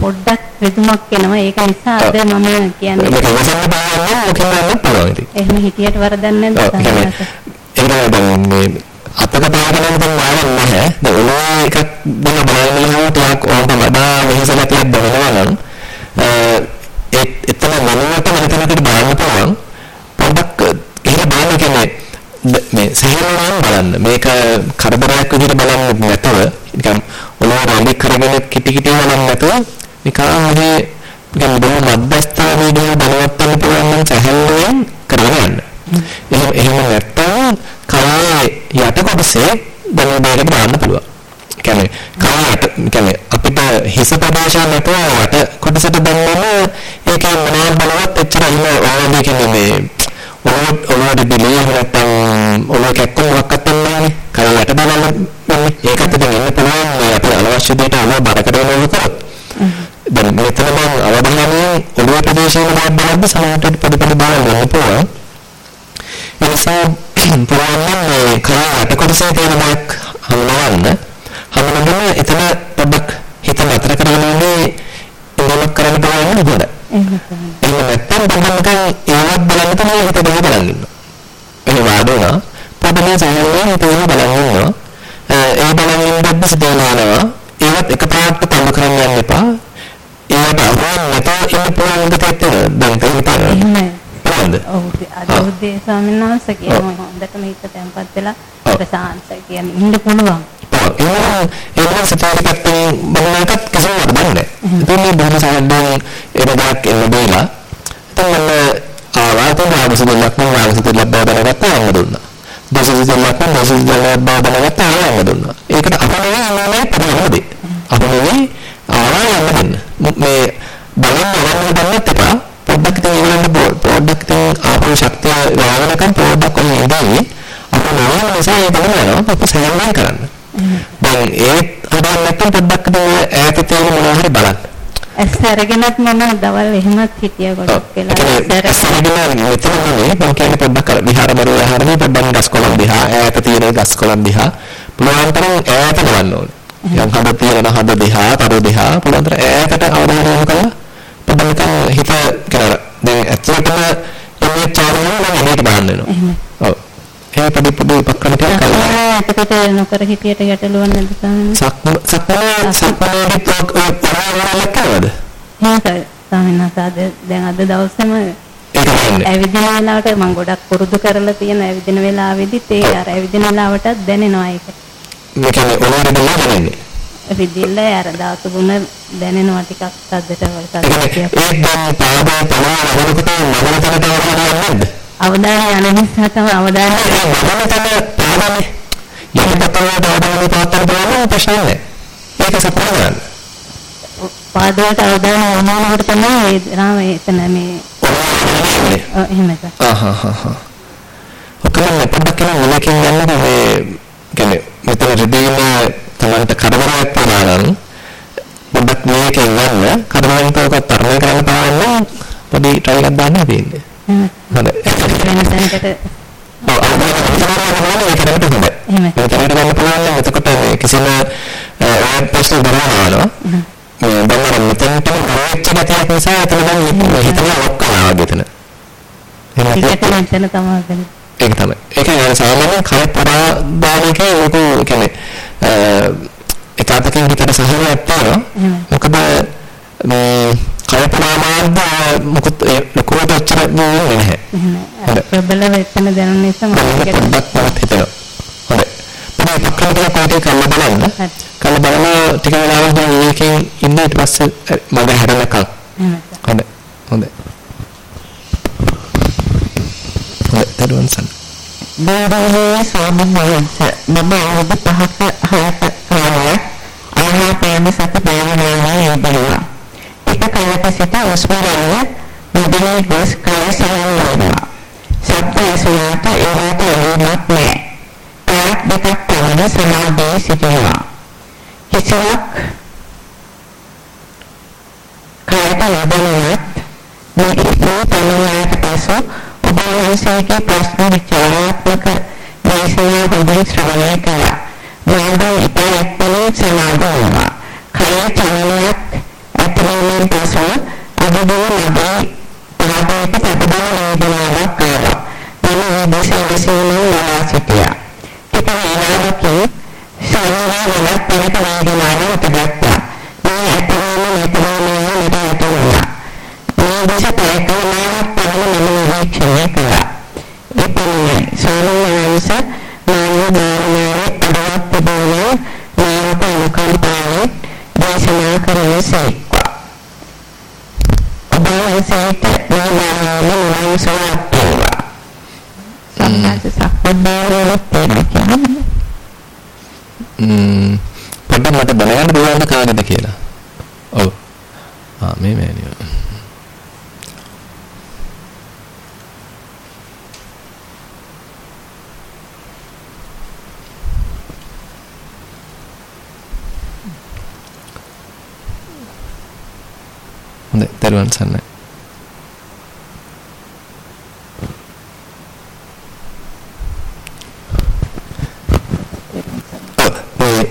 පොඩ්ඩක් රිදුමක් එනවා ඒක නිසා අද මම කියන්නේ මේක වසන්න බලන්න යන්න පුළුවන් ඉතින්. එහෙම හිතියට වරදක් නැද්ද ඒක දැන් මේ අපක දාගෙන දැන් වාරක් නැහැ. දැන් ඔළුව එකක් බලන්න ඉන්නවා ටිකක් ඕන තමයි. බා වෙහසක් තියක් දැනෙනවා නම් ඒ එතන මනෝවට මෙතනට බලන්න පුළුවන්. පොඩ්ඩක් එහෙම බලන්න කියන්නේ ද- මේ සහැල්ලුවෙන් බලන්න. මේක කරදරයක් විදිහට බලන්න නැතුව නිකන් ඔළුව රැලි කරගෙන කිටි කිටි බලන්න නැතුව නිකන් මේ නිකන් බොහොම මධ්‍යස්ථානයේ දිහා බලවත් වෙන්න පුළුවන් නම් සහැල්ලුවෙන් කරගෙන යන්න. එහෙම එහෙම නැත්තම් කයේ යට කොටසේ දැන් මේකට දාන්න පුළුවන්. කියන්නේ කයට කියන්නේ අපිට හිස ප්‍රදේශය නැතුව වට කොටසට දැම්මම ඒක මොනවද බලවත් එච්චර ඉන්න ඕනේ කියන්නේ මේ ඔලුවට ඔලුවට දිලේ නැත්තම් ඔලුව කැක්කම මොකක්වත් නැහැ කය යට බලන්න ඒකත් දැන් ඉන්න පුළුවන් මේ අපේ අනවශ්‍ය දෙයට අනුව බරකට වෙනව කරොත් දැන් මෙතන මම අවධානයෙන් ඔලුව ප්‍රදේශයේ දෙයක් බලද්දි සමහරට පොඩි පොඩි බාරක් ගන්න පුළුවන්. ඒ නිසා පුළුවන් නම් මේ කරාට කොටසේ තියෙන දෙයක් හඳුනගන්න. හඳුනගෙන එතන පොඩ්ඩක් හිත නතර කරගෙන ඉන්නේ ඉන්නවක් කරන්න පුළුවන් නේද හොඳයි. එහෙම නැත්නම් බලන්නකම් ඒවත් බලන්න තමයි හිත දෙක බලන් ඉන්නවා. එහෙම වාඩුණා. පොඩ්ඩක් සාහලෙන් හිත දෙක බලන් ඉන්නවා. ඒ බලන් ඉන්නත් සිතේනවා. ඒවත් එකපාරට තම කරන්න යන්න එපා. ඒවට අහුවෙන්නේ නැතව ඉන්න පුළුවන් දෙයක් දැන් තේරුම් එහෙමයි. පුළුවන්ද? ඔව් උදේ ස්වාමීන් වහන්සේ කියනවා හොඳටම හිත තැම්පත් වෙලා ප්‍රසාන්ත කියන්නේ ඉන්න පුළුවන්. ඒ ඒ සිතාරේ පැත්තෙන් බලන එකත් කිසිම නැහැ. ඉතින් මේ බොහොම සාමාන්‍යයෙන් එරදක් එන්න බේලා. ඉතින් ආවාතන ආවසදලක් නම් ආවසදලක් දැනගත්තා යන්න දුන්නා. දසසිදලක් නම් දසසිදලක් දැනගත්තා යන්න දුන්නා. ඒකට අපනේ නෑ ප්‍රමාණද. අපනේ ආවා යන්න. මේ බලන්න වරන්න ගන්නත් එපා. පොඩ්ඩක් ඉතින් ඒගොල්ලන්ට පොඩ්ඩක් ඉතින් ආපෝ ශක්තිය වහනකම් පොඩ්ඩක් ඔය ඉඳී අපේ නෝන නිසා ඒ බලනවා අපේ සෑහලෙන් කරන්න. දැන් ඒ හදාන්න නැත්නම් පොඩ්ඩක් ඈත තියෙන මොනවා හරි බලන්න. ඇස් අරගෙනත් මම දවල් එහෙමත් හිටියා ගොඩක් වෙලා ඇස් අරගෙන මෙතනනේ මම කියන්නේ පොඩ්ඩක් අර විහාර බර විහාරනේ පොඩ්ඩක් ගස් කොළන් දිහා ඈත තියෙන ගස් කොළන් දිහා පුළුවන් තරම් ඈත බලන්න ඕනේ. යම් හද තියෙන හද දිහා තරු දිහා පුළුවන් තරම් ඈතට අවධානය යොමු කරලා පොඩ්ඩක් හිත කරලා දැන් ඇත්තටම යන්නේ චාරණය නම් මේක බලන්න වෙනවා. ඔව්. ඒ පොඩි පොඩි උපක්‍රම ටිකක් කරලා එතකොට නොකර හිටියට ගැටලුවක් නැද්ද ස්වාමීන් සක්ම සක්ම සක්මනේ ටොක් ඔයාලා කරවද එහෙනම් ස්වාමීන් වහන්සේ දැන් අද දවසේම ඇවිදින වෙලාවට මම ගොඩක් පුරුදු කරලා තියෙන ඇවිදින වෙලාවෙදිත් ඒ අර ඇවිදින වෙලාවටත් දැනෙනවා ඒක. මේ කියන්නේ ඔයාලට දැනෙන්නේ. රිදිල්ල අර ධාතු ගුණ දැනෙනවා ටිකක් සද්දට වල සද්දයක්. ඒ දැන් පාදේ පනවා වරකට මනසට තවරනවා නේද? අවධානය යන නිසා තමයි සපරන. පාදයට අවධානය යොමුනකොට තමයි වේදනාව එතන මේ එහෙමද? ආහහහ. ඔකම පොඩ්ඩක් කියන මොලකින් යන්නේ මේ කියන්නේ මෙතන රිදීම තමන්ට කරදරයක් වුණා නම් පොඩ්ඩක් මේකෙන් යන්න කරදරෙන් තවක තරණය කරන්න පාන්න පොඩි try එකක් දාන්න. හොඳයි. ඒකට ගන්න පුළුවන් එතකොට කිසිම ප්‍රශ්න දරනවා දැන් මෙතනට රැච්ච ගැතියක් නිසා එතන හිතලා ඔක්කොම. ඒකට මෙතන තමයි ඒක තමයි. ඒක සාමාන්‍ය කය පරාදානිකේ ඕක කියන්නේ එක අතකින් හිතට සහනයක් තියෙනවා. මොකද මේ කය පරාමාද්ද මොකද ලොකුවට ඔච්චර නෙවෙයි නැහැ. ප්‍රබල වෙතන දැනුන නිසා මම හිතනවා. හොඳයි. මම පක්‍රමට කොටේ කල්ලා බලන්න. කල්ලා බලලා ටික වෙලාවක් දැන් ඒකෙන් ඉන්න ඊට පස්සේ මම හැරෙනකම්. හොඳයි. හොඳයි. දරුවන් සන්න. ගෞරවනීය ස්වාමීන් වහන්සේ මම අවුරුදු 5ක 6ක කාලයක් ආනාපාන සති භාවනාවේ යෙදුණා. එක කාලයක සිට උස්මරය මුදලේ ගොස් කාය සමනවා. සත්‍ය සුණාට ඒකට එන්නේ නැහැ. පාත් දෙකක් පමණ සමාධියේ සිටිනවා. කිසිවක් කායට ලැබෙනවත් මේ ඉස්මෝ පමණට පසු ඔබ වහන්සේගේ ප්‍රශ්න විචාරාත්මක දේශනා හොඳින් ශ්‍රවණය කළා. මම ඉපැත්තෙන් සමාදවනවා. කය චලනයක් ඇතිවීමෙන් පසු අදදී ලැබී පාදයට ප්‍රතිබල වේදනාවක් ආවා. මම මේ දේශනාවෙන් වලා සිටියා. ටික වේලාවකින් ශරීරය වෙනත් වෙනත් වේදනාවක් උපදත්තා. මේ ඇතිවීම නැතිවීම මට ඇතිවුණා. මේ දේශ ප්‍රේකරණයක් පමණ මම නිරීක්ෂණය කළා. එපමණයි. සෝමවංශ මානව ධර්මයේ අදවත් තිබුණේ මානව අනුකම්පාවේ දේශනා කරන සේක්වා. ඔබ වහන්සේට මේ මානව සුවප්පේවා. සම්මාස සක්බන්දාරවලත් කියන්නේ. ම්ම් පොඩ්ඩක් මට දැනගන්න පුළුවන්ද කාගෙද කියලා. ඔව්. ආ මේ මෑනියෝ. හොඳයි දරුවන් සන්නයි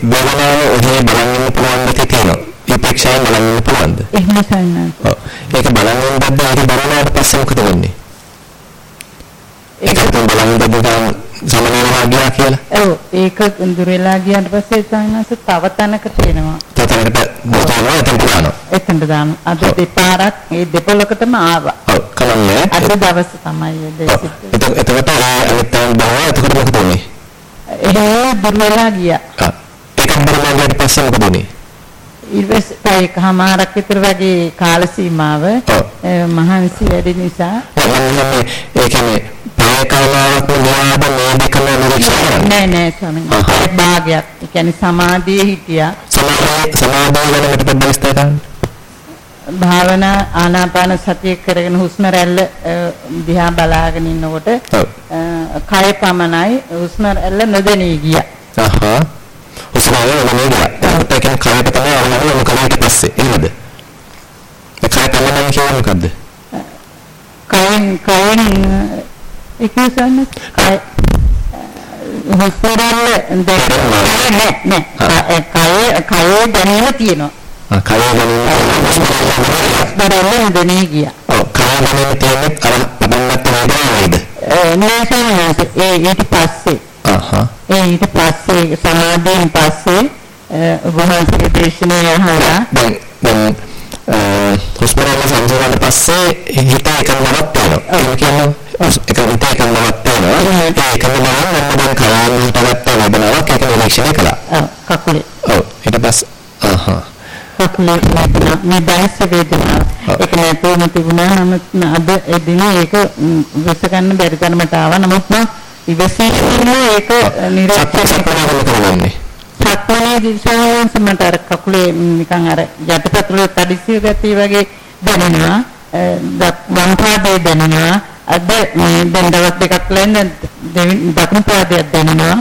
වේදනාව ඔහේ බලන්න පුළුවන් දෙයක් තියෙනවා. විපක්ෂය බලන්න පුළුවන්ද? එහෙම කරනවා. ඔව්. ඒක බලන්න බද්ද හරි බලනාට පස්සේ මොකද වෙන්නේ? ඒක තමයි බලන්න බද්ද සමනලවා ගියා කියලා. ඔව් ඒක දුර වෙලා ගියාට පස්සේ සන්නස් තව තැනක තියෙනවා. තතරකට මොකටද එතන පුරානවා. එතනට දාන්න. අද. දෙපාරක් ඒ දෙපොලකටම ආවා. ඔව් කලන්නේ. අද දවස් තමයි ඒ දෙසිට. එතකොට ඒ අනිත් තැන බලනවා එතකොට මොකද වෙන්නේ? එහෙම දුර වෙලා ගියා. ඒක බලලා ගියාට පස්සේ මොකද? ඊට පස්සේ එකමාරක් විතර වගේ කාල සීමාව මහන්සි වැඩි නිසා ඒ කියන්නේ පාය කාලාවක් නිවාද මේ දෙකම නිරීක්ෂණය. නෑ නෑ ස්වාමීන්. වහන්සේ භාගයක්. ඒ කියන්නේ සමාධියේ හිටියා. සමාධිය සමාධිය ගැන මට පොඩ්ඩක් විස්තර කරන්න. භාවනා ආනාපාන සතිය කරගෙන හුස්ම රැල්ල දිහා බලාගෙන ඉන්නකොට කය පමණයි හුස්ම රැල්ල නොදැනී ගියා. අහහ. උසමාවේ වනේ ගියා. ඒකට ඒ කියන්නේ කායට තමයි අවනම මොකද පස්සේ එහෙමද? ඒ කාය තමයි කියන්නේ මොකද්ද? කයෙන් කයෙන් කය හුස්ම රැල්ල දැනෙන්නේ නෑ නෑ කය කය දැනීම තියෙනවා. කාය රැල්ල නොදැනී ගියා. ඔව් කාය ගැනීම තියෙන්නේ අර පදන්නත් නේද? නේසනස ඒ ඊට පස්සේ අහහ. ඒ ඊට පස්සේ සමාධියෙන් පස්සේ වහන්සේගේ දේශනය අහලා දැන් දැන් හොස්පිටල් සංසාරයෙන් පස්සේ හිත එකමවත් වෙනවා. ඒ කියන්නේ එක හිත එකමවත් වෙනවා. ඒක එකම නම් මම දැන් කලාන් හිතගත්ත වේදනාවක් ඒක නිරීක්ෂණය කළා. අ, කකුලේ ඔව් ඊට පස්සේ අහහ. කකුලේ වේදනා මේ දැස් වේදනාව ඔව්. ඒක නැතුවම තිබුණා නමුත් අද එදින ඒක විස ගන්න බැරි තරමට ආවා නමුත් මම ඉවසීමෙන් ඒක සත්‍යසපනවල කරන්නේ. සක්මනේ දිශාවෙන්ස මට අර කකුලේ නිකන් අර යටිපතුලේ තඩිසිය ගතිය වගේ දැනෙනවා. අ, දක්- වම් පාදයේ දැනෙනවා. අද මේ දැන් දවස් දෙකක් ලෙන් දකුණු පාදයක් දැනෙනවා.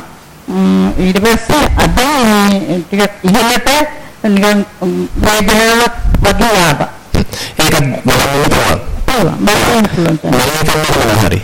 ම්, ඊට පස්සේ අද මේ ටිකක් ඉහළට නිකන් වේදනාවක් වගේ ආවා. ඒක බලන්න පුළුවන්. පුළුවන් බලන්න පුළුවන් තමයි. මේක තමයි හරි.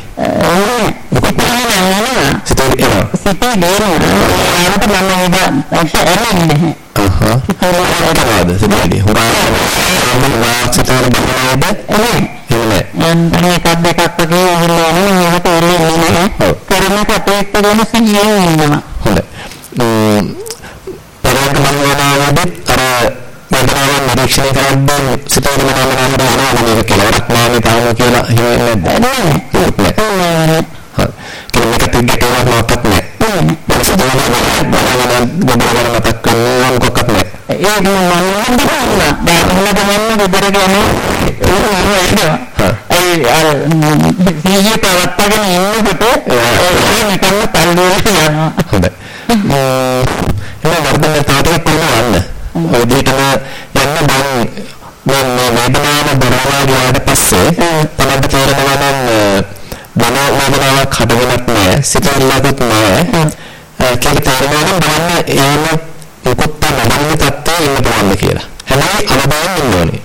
ඒ සිතේ සිතේ එනවා. සිතේ නේද ආවට මම ඒක එන්නේ නැහැ අහහ. කොහොමද සිතේදී? හොරා හොරා සිතේ බලනවාද? එන්නේ එහෙම මම එකක් දෙකක් වගේ ඉන්නේ ඒකට එන්නේ නැහැ. ඔව්. කරන කටයුත්ත ගැන සිහියෙන් ඉන්නවා. හොඳයි. ම්ම් පරාද මනෝනාවදත් අර වේදනාව නිරීක්ෂණය කරද්දී සිතේ මනෝනාව බලනවා මේක කෙලවරක් නෑ තාම කියලා එහෙම නැද්ද? නෑ. හරි. කෙනෙක් තිබ්බට ඒක මොකක්වත් නෑ. සිතේ බලන බලන මතක් කරනවා මොකක්වත් නෑ. ඒක මම හිතනවා. බාහිර ගමන්න ගෙදර ගමන ඒ අර සිහිය පවත්වාගෙන ඉන්නකොට ඒ නිකන් තල්ලුවට යනවා. හොඳයි. ම්ම් එහෙනම් වර්ධන තාටක බලන්න. ඔය විදිහටම යන්න දැන් දැන් මේ වේදනාව දරනවා ගියාට පස්සේ තමයි තේරෙනවා නම් ධන වේදනාවක් හදගෙනත් නෑ සිතවිල්ලකුත් නෑ කියලා තේරෙනවා නම් බලන්න එහෙම මොකොත් තමයි තත්ත්වයේ ඉන්න පුළුවන්ද කියලා. හැබැයි අවබෝධයෙන් ඉන්න ඕනේ.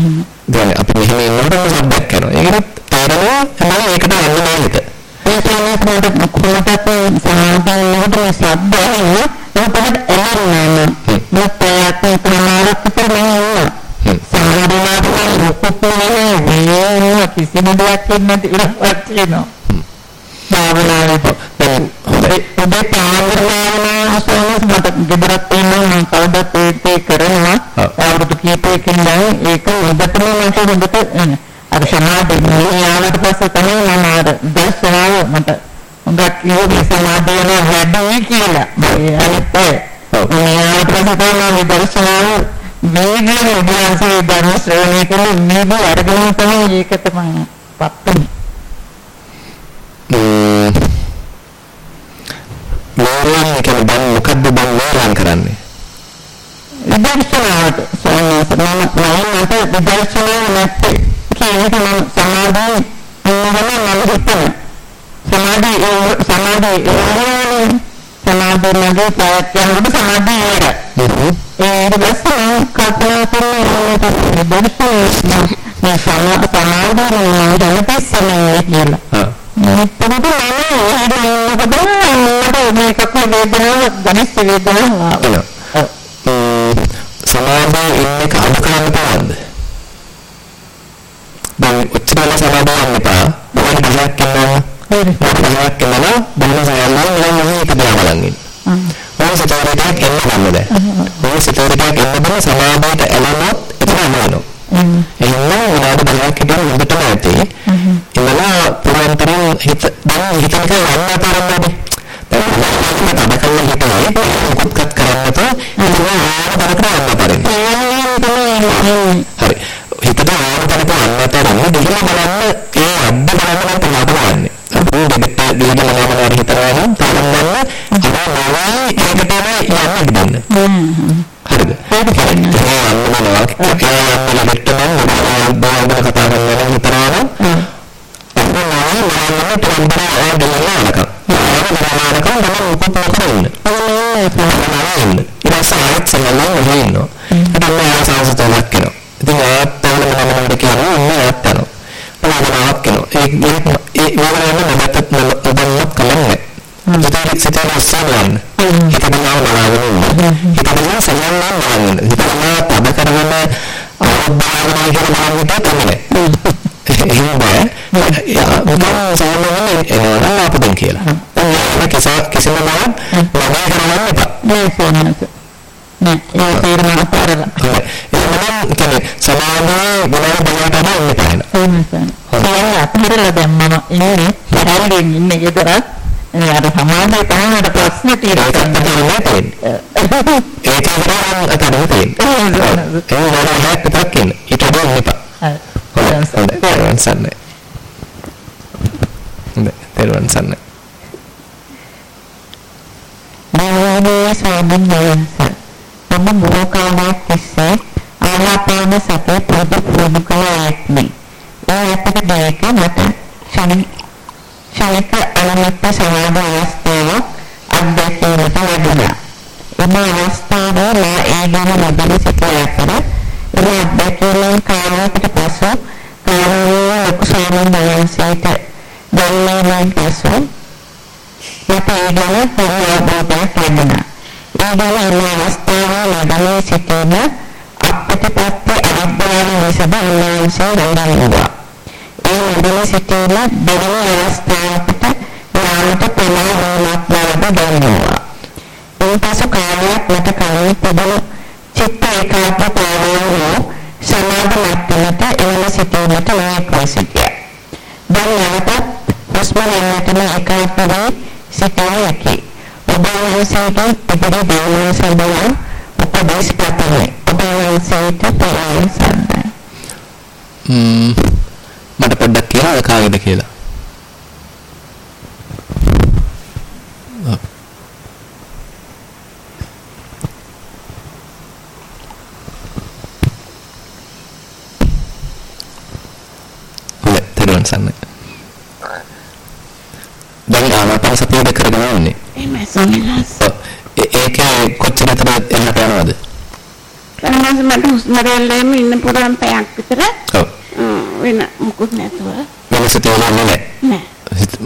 මම. දැන් අපි මෙහෙම ඉන්නකොට සබ්බක් කරනවා. ඒකට තේරෙනවා හැබැයි ඒකට යන්න නෑ හිත. ඒ කියන්නේ කොහොමද සමාධියට සබ්බය ඒකට එන්නේ නැහැ. මේක ප්‍රයත්න කරනකොට හ්ම්. සාමාන්‍යයෙන් ඔක්කොම කිසිම දෙයක් නැති ඉලක්කයක් තියෙනවා. භාවනාවේ දැන් හොඳයි. ඔබේ පාවරනාව සෝනස් මට ගෙදරත් එනවා මම කවදත් ඒක කරනවා ඔව්. අවුරුදු කීපයකින් දැන් ඒක හොඳටම මට හොඳට එන. අර සමාධිය මේ ආවට පස්සේ තමයි මම අර දර්ශනාව මට හොඳක් කියෝගේ සමාධිය නෑ වැඩි කියලා මේ අනිත්. මේ ආවට පස්සේ තමයි මම දර්ශනාව මේකේ විද්‍යාවේ ධර්ම ශ්‍රවණය කරන මේක අරගෙන තමයි ඒකට මම පත් වෙන්නේ. ම්ම් මෝරන් කියන දැන් මොකද්ද දැන් මෝරන් කරන්නේ? විදර්ශනාවට සෝනසනම නමකට විදර්ශනාව නැත්තේ කියන [LAUGHS] මම සමාධිය මොනවද මම හිතන්නේ සමාධිය සමාධිය සමාධිය නගේ ප්‍රයත්නවල සමාධිය ඒක හ්ම්. ඒ ඉස්සෙල්ලා කල්පනා කරන විදර්ශනාව මේ සමාධිය දැනපස්සනේ කියලා. ආ. එතකොට මම ඉන්නකොට මේකක් වේදනාවක් දැනෙච්ච වේදනාවක් ආවා. එනවා. ම්ම්, සමාධියේ ඉන්න එක අඩු කරන්න පුළුවන්ද? දැන් ඔච්චර වෙලා සමාධිය යන්න එපා. මොකද බයක් ඉන්නවා. බයක් ඉන්නවා. බල සයල්ලා නිකන් මේක දිහා බලන් ඉන්න. ඔය සිතෝරියක් එන්න ගන්න දැන්. ඔය සිතෝරියක් එන්න බල සමාධියට එළනොත් එතන යනවා. එහෙනම් උනාට බලයක් හිටියම හොඳටම ඇති. ඉන්නලා පුරන්තරම් හිත දැන් හිතක යන්න තරම්නේ. දැන් තද කල්ල හිතේ කුත්කත් කරන්නට ඉතින් ආරම්භ කරන්න පාරේ. හරි. හිතට ආරම්භ කරන්න තරම් දෙහිම දැන් ආනාපාන සතියද කරගෙන යන්නේ. එහෙමයි. ඒ- ඒකේ කොච්චර තරම් එන්නට යනවද? තරමස මට හුස්ම රැල්ලේම ඉන්න පුරාම පැයක් විතර ඔව්. වෙන මුකුත් නැතුව වෙනස තේරෙන්නේ නැහැ. නෑ.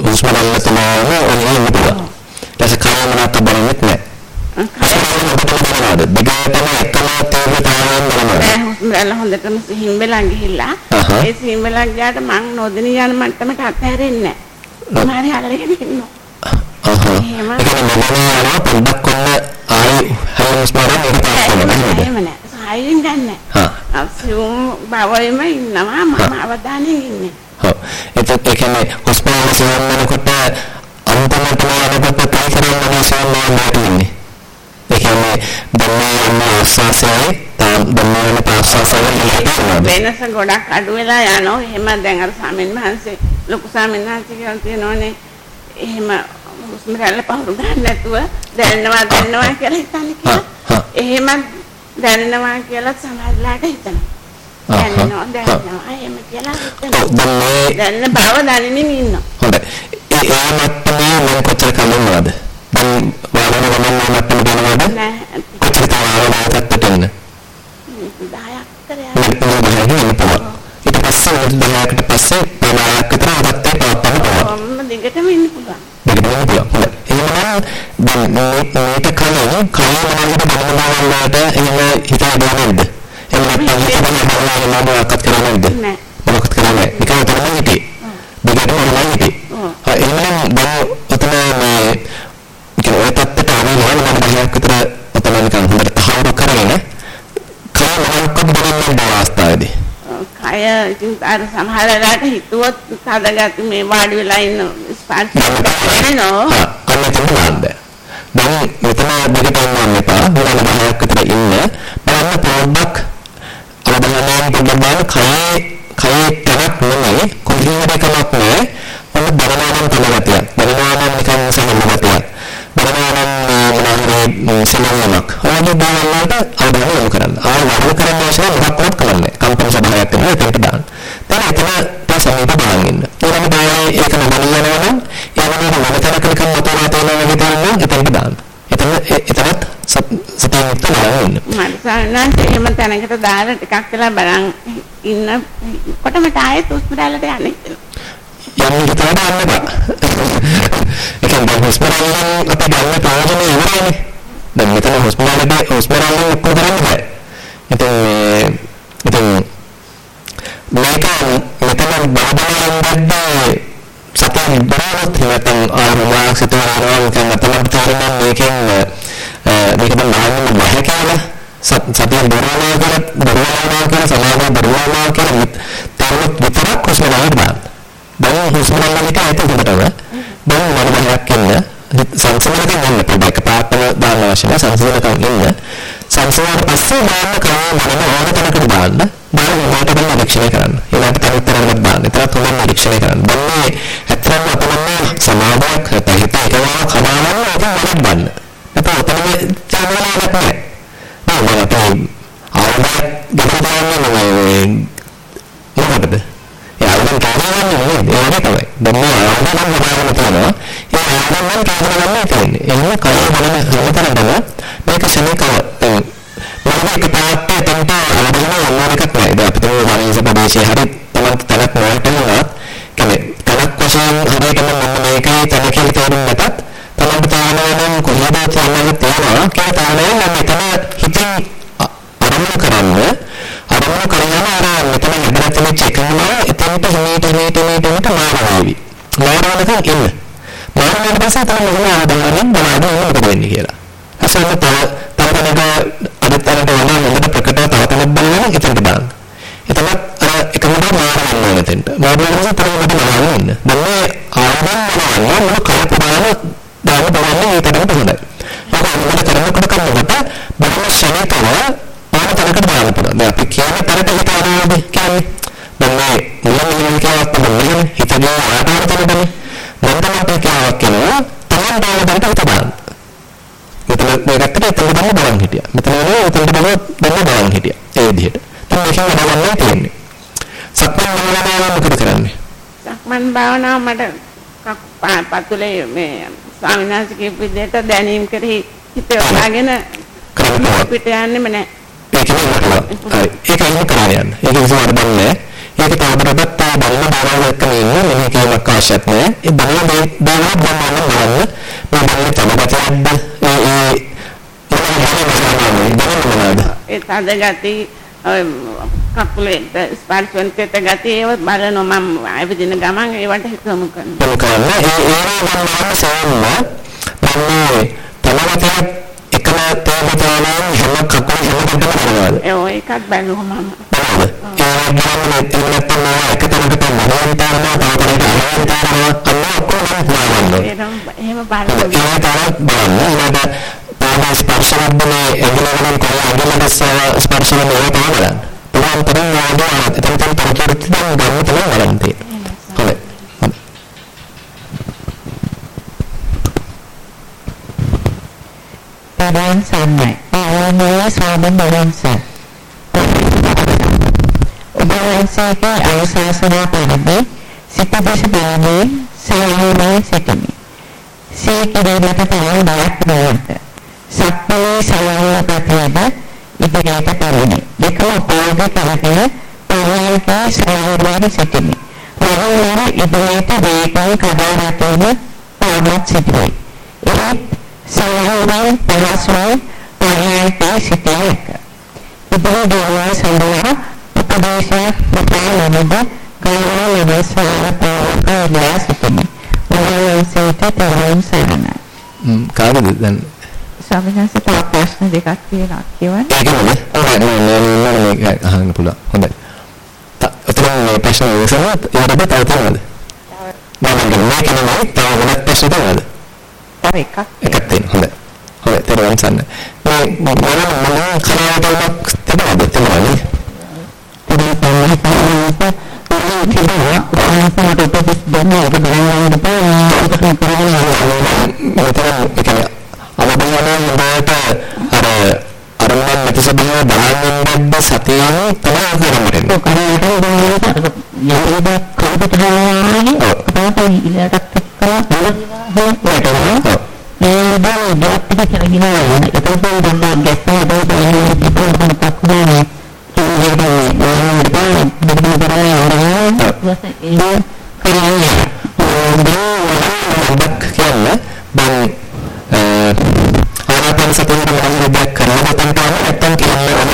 හුස්ම ගන්න තමයි ඔන්නේ ඉන්න පුළුවන්. ඊට කාම නැත්ත බලන්නෙත් නැහැ. දෙකටම එකම තේරෙතාවෙන් බලනවා. නෑ හුස්ම රැල්ල හොඳටම සිහින් වෙලා ගිහිල්ලා. ඒ සිහින් වෙලා ගියාට මං නොදෙනී යන මට්ටමට අත්හැරෙන්නේ නෑ. මාරි අල්ලගෙන ඉන්නවා. අහහ. ඒක යනවා පොඩ්ඩක් ඔන්න ආයි හැම ස්මාරම් එක පාස් කරනවා නේද? එහෙම නෑ. සායෙන් ගන්නෑ. හා. අසියුම් බවෙම ඉන්නවා මම අවධානයෙන් ඉන්නේ. ඔව්. එතකොට ඒ කියන්නේ හුස්ම ගන්න යනකොට අන්තිමට යනකොට කයිතරම් මනසෙන් නැතිනේ. ඒ කියන්නේ දැන් යන ආස්වාසයයි ආස්වාසයයි ඉලක්කනවා. වෙනස ගොඩක් අඩු වෙලා යනවා. එහෙම දැන් අර සාමින් වහන්සේ ලොකු සාමින් වහන්සේ කියලා තියෙනෝනේ. එහෙම හුස්ම රැල්ල පහු ගන්න නැතුව දැනෙනවා දැනෙනවා කියලා හිතන්නේ කියලා. එහෙම දැනෙනවා කියලා සමහරලාට හිතනවා. දැනෙනවා. දැනෙනවා එහෙම කියලා හිතනවා. දැනෙන බව දැනෙමින් ඉන්නවා. හොඳයි. ඒ මට්ටමේ මම කොච්චර කලින්වද? දැන් වාහන ගමන් මට්ටම බලනවද? නෑ කොච්චර ඊට පස්සේ දෙකකට පස්සේ පලායක් විතර හදත් ඒ පවත්වන්න පුළුවන්. ඔන්න දෙකටම ඉන්න පුළුවන්. දෙකටම පුළුවන්. ඒවා දැන් මේක කලින් කලින් බලනවාට එහෙම හිතා බලන්නද? එහෙම නැත්නම් බලනවා නම් මොකක්ද කරන්නද? නෑ. මොකක්ද කරන්නේ? නිකන් තමයි හිටියේ. දෙකටම online හිටියේ. ඔව්. එහෙනම් බල ඔතන මේ කියන ඔය පැත්තට ආවම මම බලයක් විතර ඔතන නිකන් හොඳට තහවුරු කරගෙන කය මොනවද බලන්න අවස්ථාවේදී. කය ඉතින් අර සමහර වෙලාවට හිතුවොත් හදගත්ත මේ වාඩි වෙලා ඉන්න ස්පර්ශ වෙනවා. එතන බලන්න. දැන් මෙතන දෙකට යන්න එපා. මොනවාද බහියක් විතර ඉන්න. බලන්න පොඩ්ඩක් අවධානයෙන් පොඩ්ඩක් කයේ කයේ තනක් නෙමෙයි කොහේද කමක් නෑ. ඔන්න බලනවා නම් තනගතිය. බලනවා නම් නිකන් සමහරවිට මොනවාරි සෙලමක්. ඔයගේ බලන්නට අවධානය යොමු කරන්න. ආ වරද කරන්න අවශ්‍ය මොකක්වත් කරන්නේ. කම්පන සභාවක් කරනවා එතනට දාන්න. දැන් එතන තසමීප බලන් ඉන්න. ඊළඟ දායේ ඒක නමන යනවා නම් ඊළඟට මොනතරක නිකන් මොතලා තේනවා වගේ දාන්න එතනට දාන්න. එතන එතනත් යුක්ත බලන් ඉන්න. මනසානන්ත එහෙම තැනකට දාලා ටිකක් වෙලා බලන් ඉන්න කොටමට ආයෙත් උස්පිටාලට යන්නේ. යන්න හිතාන යන්න බෑ. ඒ කියන්නේ හොස්පිටල් අපි ගන්න ප්‍රයෝජනේ ඉවරනේ. දැන් මෙතන හොස්පිටල් එකේ හොස්පිටල් එකේ ඔක්කොම කරන්න බෑ. ඉතින් ඉතින් මේක මෙතන බාධාවෙන් දැද්ද සතියෙන් බලවත් නැත්නම් ආරම්භයක් සිතුවනවා නිකන් අතලක් තේරෙනවා මේකෙන් මේක දැන් නාමම බහ කියලා සතියෙන් දරනවා කියලා දරනවා කියලා සමාධිය දරනවා කියලා තවම විතරක් හොස්පිටල් එකට දාන්න. දැන් හුස්ම ගන්න එක ඇත හොඳටම දැන් වරදයක් ඉන්න. සංසාරයෙන් යන්න පොඩ්ඩක් පාත්තම දාන්න අවශ්‍ය නැහැ. සංසාරයෙන් ඉන්න සංසාර පස්සේ දාන්න කරන මොන ඕන තැනකට දාන්න. දාන මොකට බලන නිරීක්ෂණය කරන්න. ඊළඟට තවත් තරකට දාන්න. ඒතරත් හොඳ නිරීක්ෂණය කරන්න. දැන් මේ ඇත්තටම අපලන්නේ සමාධියක් හිත එකවම කමාවන්න ඒක මොකක්ද බන්න නැත්නම් ඔතන චානලයක් නැහැ. නෑ මම අපේ ආවද ගහන්න මොකටද ආවදන් කාරණා නෙමෙයි ඒක තමයි. දැන් මේ ආවදන් හදාගෙන තියෙනවා. ඒ ආවදන් කාරණා නෙමෙයි තියෙන්නේ. එහෙනම් කය බලන හතරදම මේක ශනිකව දැන් මොකද එක පාට තන්ට ආවදන් මොනවාකට නෑ. දැන් අපිට මේ වරිස ප්‍රදේශයේ හරි තමන් තලක් නොවටනවා. කියන්නේ තලක් වශයෙන් හරියටම මම මේකේ තල කියලා තේරුම් නැතත් තමන්ට තේරෙනවා කොහොමද කියන්නේ තේරෙනවා. කියලා තේරෙනවා නම් මෙතන හිතින් අරමුණු කරන්නේ අරමුණු කරගෙන අර මෙතන ඉඳලා තියෙන චෙකනවා එතනට හිමීට හිමීට හිමීට මාරවේවි. මාරවනකම් ඉන්න. මාරවන පස්සේ තමයි මොන ආදාරෙන් බලන්න මොකද වෙන්නේ කියලා. අසන්න තව තවනක අදතරට වඩා හොඳට ප්‍රකටව තව තවත් බලන්න එතනට බලන්න. එතනත් අර එකම මාරවන්න ඕන එතනට. මාරවන පස්සේ තමයි මට බලන්න ඉන්න. දැන් මේ ආදාරම් වල මොන කලප බලන්න දාන බලන්න ඒකටම හොඳයි. මොකද කරනකොට කරනකොට බලන ශරීරය ඕන තරකට බලන්න පුළුවන්. දැන් අපි කියන තරට හිත ආවද කියන්නේ. දැන් මේ මුලින්ම කියන කතාවක් තමයි හිතේ ආකාර තැනදනේ. දැන් තමයි කියාවක් කියනවා තමන් බලන තරට හිත බලන්න. මෙතන මේකට එතන බලන්න බලන් හිටියා. මෙතන නේ එතන බලන්න බලන්න බලන් හිටියා. ඒ විදිහට. දැන් මේක බලන්න තියෙන්නේ. සක්මන් භාවනාව මොකද කරන්නේ? සක්මන් භාවනාව මට පතුලේ මේ ස්වාමීන් වහන්සේ කියපු විදිහට දැනීම් කරේ හිත යොදාගෙන පිට යන්නෙම නැහැ. ඒක නෙමෙයි. ඒක එහෙම කරන්න යන්න. ඒක කිසිම අරබන් නෑ. ඒක තාමරබත් තා බලන බාරවලක නෙන්නේ මෙහෙ කියවක් අවශ්‍යත් නෑ. ඒ බලන දේ බලන බලන බලන මේ බලන තමගතයක්ද ඒ ඒ තද ගති කකුලේ ස්පර්ශයෙන් තෙත ගති ඒව බලනවා මම ආවදින ගමන් ඒවට හිතමු කරනවා. ඒක කරන්න. ඒ ඒ වගේම සාමම මම තමගතයක් එකම තේමතාවන හැම කකුල හැම කොටම කරනවාද? ඒ ඔය එකක් බැලුවා මම. ඒ ගමනේ තියෙන එක තැනකට මොනවද තරම තව තැනකට අරන් තරම අන්න ඔක්කොම බලන්න. එහෙම බලන්න. ඒක තමයි බලන්න. ඊළඟ පාද ස්පර්ශවන්නේ එදිනෙකම කොහොමද අංගලට ස්පර්ශවන්නේ ඒක තමයි බලන්න. පුළුවන් තරම් වාදන එතන තම පරිචිත ගන්න තමයි බලන්න තියෙන්නේ. හොඳයි. bài đó anh sàn này Bài đó anh sàn bên bài đó anh sàn Bài đó anh sàn Bài đó anh sàn kế ở xa xa nha bài đó bế Sẽ tư bế sẽ bài đó Sẽ lưu bế sẽ kì mì Sẽ kì đề bế tất cả bài đó bài đó Sapu sawala patiada Ibu ini Dia kalau pahala kata kata Pahala kata sawala bari setini Lalu lari ibu kata Sallallahu alaihi wa sallam Sallallahu alaihi wa sallam Sallallahu alaihi wa sallam Sallallahu alaihi wa sallam Sallallahu alaihi wa sallam ප්‍රශ්න විසඳලා ඒකට තව තවද? නෑ නෑ නෑ නෑ තව ගොඩක් ප්‍රශ්න තියෙනවා. තව එකක් එකක් තියෙනවා හොඳයි හොඳයි තේරුම් ගන්න මේ මම මම කලාවක් තිබුණාද තිබුණානේ සතියෙන් තමයි කරන්නේ. ඔව් කරන්නේ. යෝග කවදද කරන්නේ? ඔව්. තමයි ඉලක්කත් Eh, harapan sa Panginoon ang Rebecca na matantawa at ang kailangan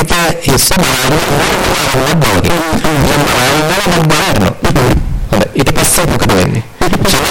හිත හිස්ස බලන්න ඕනේ. බලන්න බලන්න. ඊට පස්සේ මොකද වෙන්නේ? ඊට පස්සේ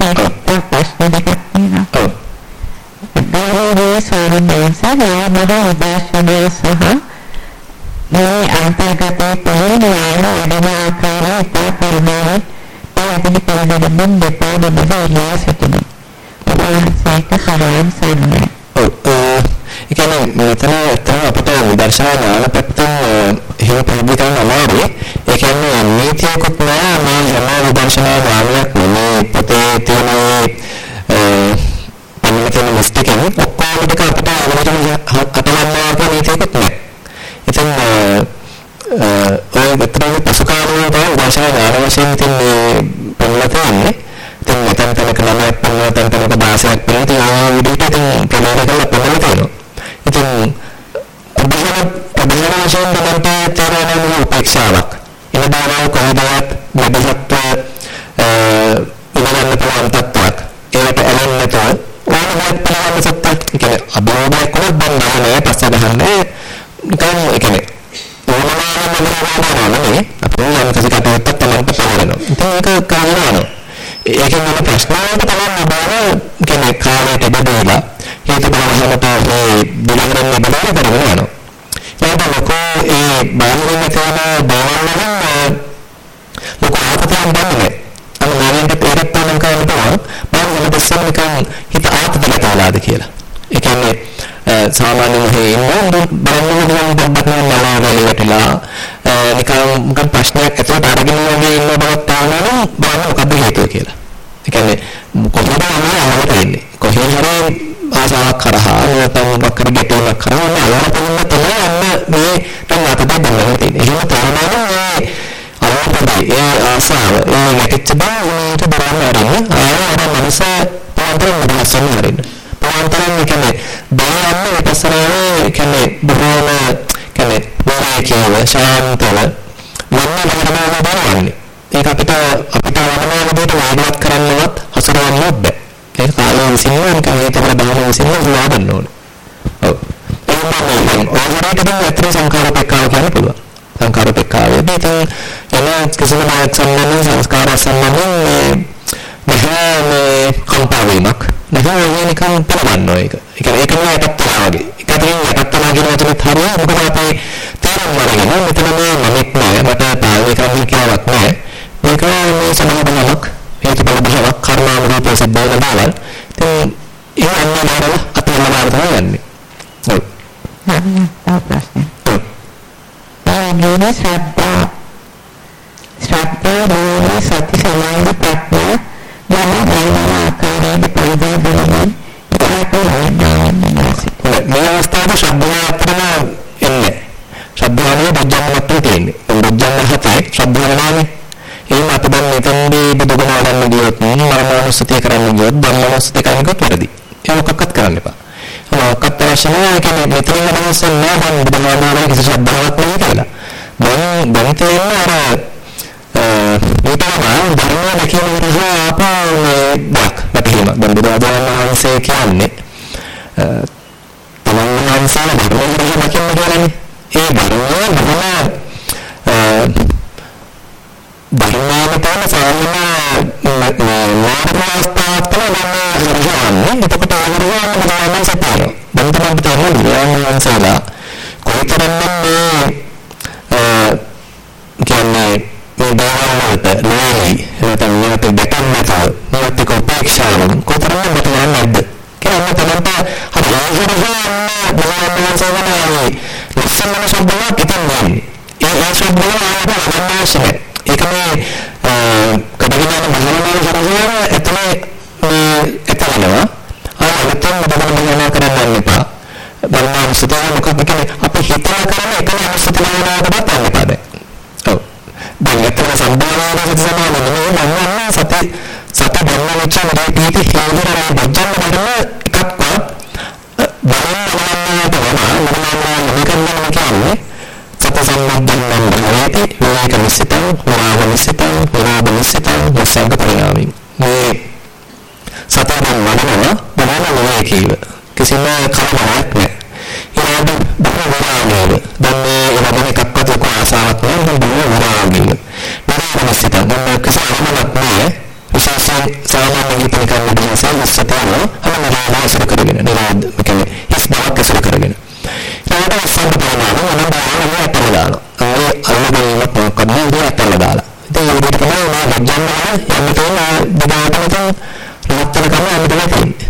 සාකච්ඡා ප්‍රශ්න දෙකක් තියෙනවා. ඔව්. ගෞරවනීය ස්වාමීන් වහන්සේ මම උදාසනය සහ මේ අන්තර්ගත පරිණාම අධිමාකාරය තපර්මයි පැහැදිලි කරන මම දෙපා බබලා සිටිනවා. ඔබවහන්සේට සරණම් සන්නේ. ඔව්. ඒ කියන්නේ මෙතන තම අපිට විදර්ශනා ඥාන පැත්තෙන් හිම පැහැදිලි කරන්න අමාරුයි. ඒ කියන්නේ නීතියකුත් නෑ මේ සමාන විදර්ශනා ඥානයක් මේ පොතේ තියෙන පමණ තියෙන ලිස්ට් එකෙන් ඔක්කොම ටික අපිට අවලෝකන අතලන්නවා කියන නීතියකුත් නැහැ. ඉතින් ඔය මෙතන පසු කාලේ තමයි භාෂාව ආරවශයෙන් ඉතින් මේ පමණ තියෙන්නේ. ඉතින් මෙතන තැනක ළමයි පමණ තැන තැනක භාෂාවක් පමණ ඉතින් ආව විදිහට ඉතින් ප්‍රමාණ කරලා පමණ තියෙනවා. ඉතින් ප්‍රබලන වශයෙන් බලන්න තේරෙන උපේක්ෂාවක්. ඒ බව කොහොමවත් බබසත් පිනවන්න පුළුවන් තත්ත්වයක්. ඒකට ඇලෙන්නේ නැතුව ඕනෑම පිනවන්න සත්‍යක් කියන්නේ අභෝධයක් වුණත් දැන් නැහැ පස්සේ ගහන්නේ නිකන් ඒ කියන්නේ ඕනෑම මොනවාරමනේ අපේ යම් කිසි කටයුත්තක් තමයි පහවෙනවා. ඉතින් ඒක කරනවා. ඒකෙන් මම ප්‍රශ්නාවට තමයි බාර කියන්නේ කාලයට බෙදලා හේතු බලවලට ඒ බුලගරන්න බලලා කරගෙන යනවා. ඒකට ලොකෝ ඒ බලවල කරන බලවල ලොකෝ ආතතියක් දැනෙන්නේ. ඒකට ඒකත් නම් කරන්න පුළුවන්. මම ඊට පස්සේ නිකන් හිත ආතතිය තාලාද කියලා. ඒ කියන්නේ සාමාන්‍යයෙන් හේනවා බලන්න ඕන දෙයක් නෑ වෙලා නිකන් මොකක් ප්‍රශ්නයක් ඇතුළට අරගෙන වගේ ඉන්න බවත් තානවා බලන්න මොකද හේතුව කියලා. ඒ කියන්නේ කොහොමද ආවට එන්නේ? කොහේ හරි ආසාවක් කරහා නැත්නම් මොකක් හරි ගැටලුවක් කරා නම් ආවට තමයි අන්න මේ තමයි අතට දාලා තියෙන්නේ. එහෙම තමයි තමයි ඒ ආසාව ඒ ගැටෙච්ච බය උනේට බලන්න ඇරින්න ආයෙත් අර මනස පාන්තරම දහසම හරින්න පාන්තරම කියන්නේ බලන්න විපස්සනාවේ කියන්නේ බොහෝම කියන්නේ වරේ කියව ශාන්තව මම ධර්මව බලන්නේ ඒක අපිට අපිට වරමන දෙයට වාදවත් කරන්නවත් හසුරවන්නවත් බෑ ඒක කාලය විසින්න කාලය තමයි බලන විසින්න වාදන්න ඕනේ ඔව්. ඒ වගේම ඔයගොල්ලෝ හිතන ඇත්තට සංකාරපේක්ෂාව කියන්න පුළුවන් සංකාරපේක්ඛාවේදී ඉතින් යන කිසිම මායයක් සම්බන්ධ සංස්කාර සම්බන්ධ නැහැ කම්පාවීමක් නැහැ වෙනකම් පලවන්නෝ ඒක. ඒ කියන්නේ ඒක නෑ පැත්තලා වගේ. ඒක තියෙන පැත්තලා කියන වචනේත් හරිය මොකද අපේ තේරුම් වලින් මෙතන මේ මමෙක් නෑ මට පාවිච්චි කරන්න කියලාවත් නෑ. මේක මේ සමාදමක් හේතු බල බලවක් කර්මානුරූපව සිද්ධ වෙන බවල්. ඉතින් ඒ අන්න බාරව අපේ මනාව තමයි යන්නේ. ඔව්. නෑ නෑ ස්වාමීන් ශ්‍රද්ධා ශ්‍රද්ධා රෝහ සති සමාධි ප්‍රඥා යන වේවා ආකාරයෙන් පරිදා දෙමින් මේ අවස්ථාවේ ශ්‍රද්ධාවත්ම එන්නේ. ශ්‍රද්ධාවේ බුද්ධාවත්ම තියෙන්නේ. බුද්ධාව හතේ ශ්‍රද්ධාවනේ ඒ මත දැන් මෙතනදී බුදුගුණ වඩන්න ගියොත් මරණානුස්සතිය කරන්න ගියොත් ධම්මානුස්සතිය කරන්න ගියොත් වැරදි. ඒක මොකක්වත් කරන්න එපා. මොකක්වත් අවශ්‍ය නැහැ. ඒ කියන්නේ මෙතන අදහස් නැහැ දැන් බුදුමානවගේ කිසි ශ්‍රද්ධාවක් නැහැ කියලා. දැන් දැන් තියෙන අර ඊට වඩා ධර්මය කියන විදිහ ආපහු බක් වැටීම. දැන් බුදුරජාණන් වහන්සේ කියන්නේ තමන් වහන්සේලා ධර්මය දකින්න කියලානේ. ඒ ධර්මය බොහොම ධර්මාවතන සාමාන්‍ය නාමස්තාවතන නම් එතකොට ආවරණ මොනවාම සපයන. දැන් තමයි තේරෙන්නේ වහන්සේලා කොයිතරම් මේ කියන්නේ මේ බාහමකට නෑයි නැත්නම් මේකට දෙකක් නැතව මේකට කොපේක්ෂාවන් කොතරම් මෙතන නැද්ද කියලා තමයි හරි ආවරණ මොනවාම ලස්සනම සම්බන්ධයක් ඉතින් ඒ ඒ සම්බන්ධව ආවරණ අවශ්‍යයි. ඒක මේ කඩගෙන යන මහලමාල සරසවර එතන එතනවා ආයෙත් බබලම කරන්න එපා. බලන්න සිතා මොකක්ද කියන්නේ අපි හිතලා කරන එකම සිතනාවකට ගන්න එපා දැන්. ඔව්. දැන් එතන සම්බන්ධව සමාන නෙමෙයි මම සති සති බන්නවච මේ පීති හේවරේ බජන්න බලන එකක්වත් බලන්න බලන්න බලන්න කියන්නේ සත සම්බන්ධයෙන් බලන්නේ විවේක නිසිතං විරාග නිසිතං විරාග නිසිතං වසංග පරිණාමී මේ සතර වඩනවා බලන විවේකීව කිසිම කලබලයක් නැහැ. ඊළඟ බහුවරාමීව දැන් මේ ලබන එකක්වත් ලොකු ආසාවක් නැහැ. දැන් බහුවරාමීව විරාග නිසිතං දැන් කිසිම අරමුණක් නැහැ. විශේෂයෙන් සාමාන්‍ය ජීවිතය කරන දවසෙන් ඉස්සතම අමරාම අවසර කරගෙන නිරාද කියන්නේ හිස් බවක් ඇසුර කරගෙන. ඊට සම්පූර්ණව අනුබාහම අතල දානවා. ඒ අනුබාහමක් මොකක්ද? නේද අතල දාලා. ඉතින් ඒ විදිහට තමයි මම වජ්ජන්න යන්න තියෙන දෙදාටම තම රහත්තර කම යන්න තියෙන්නේ.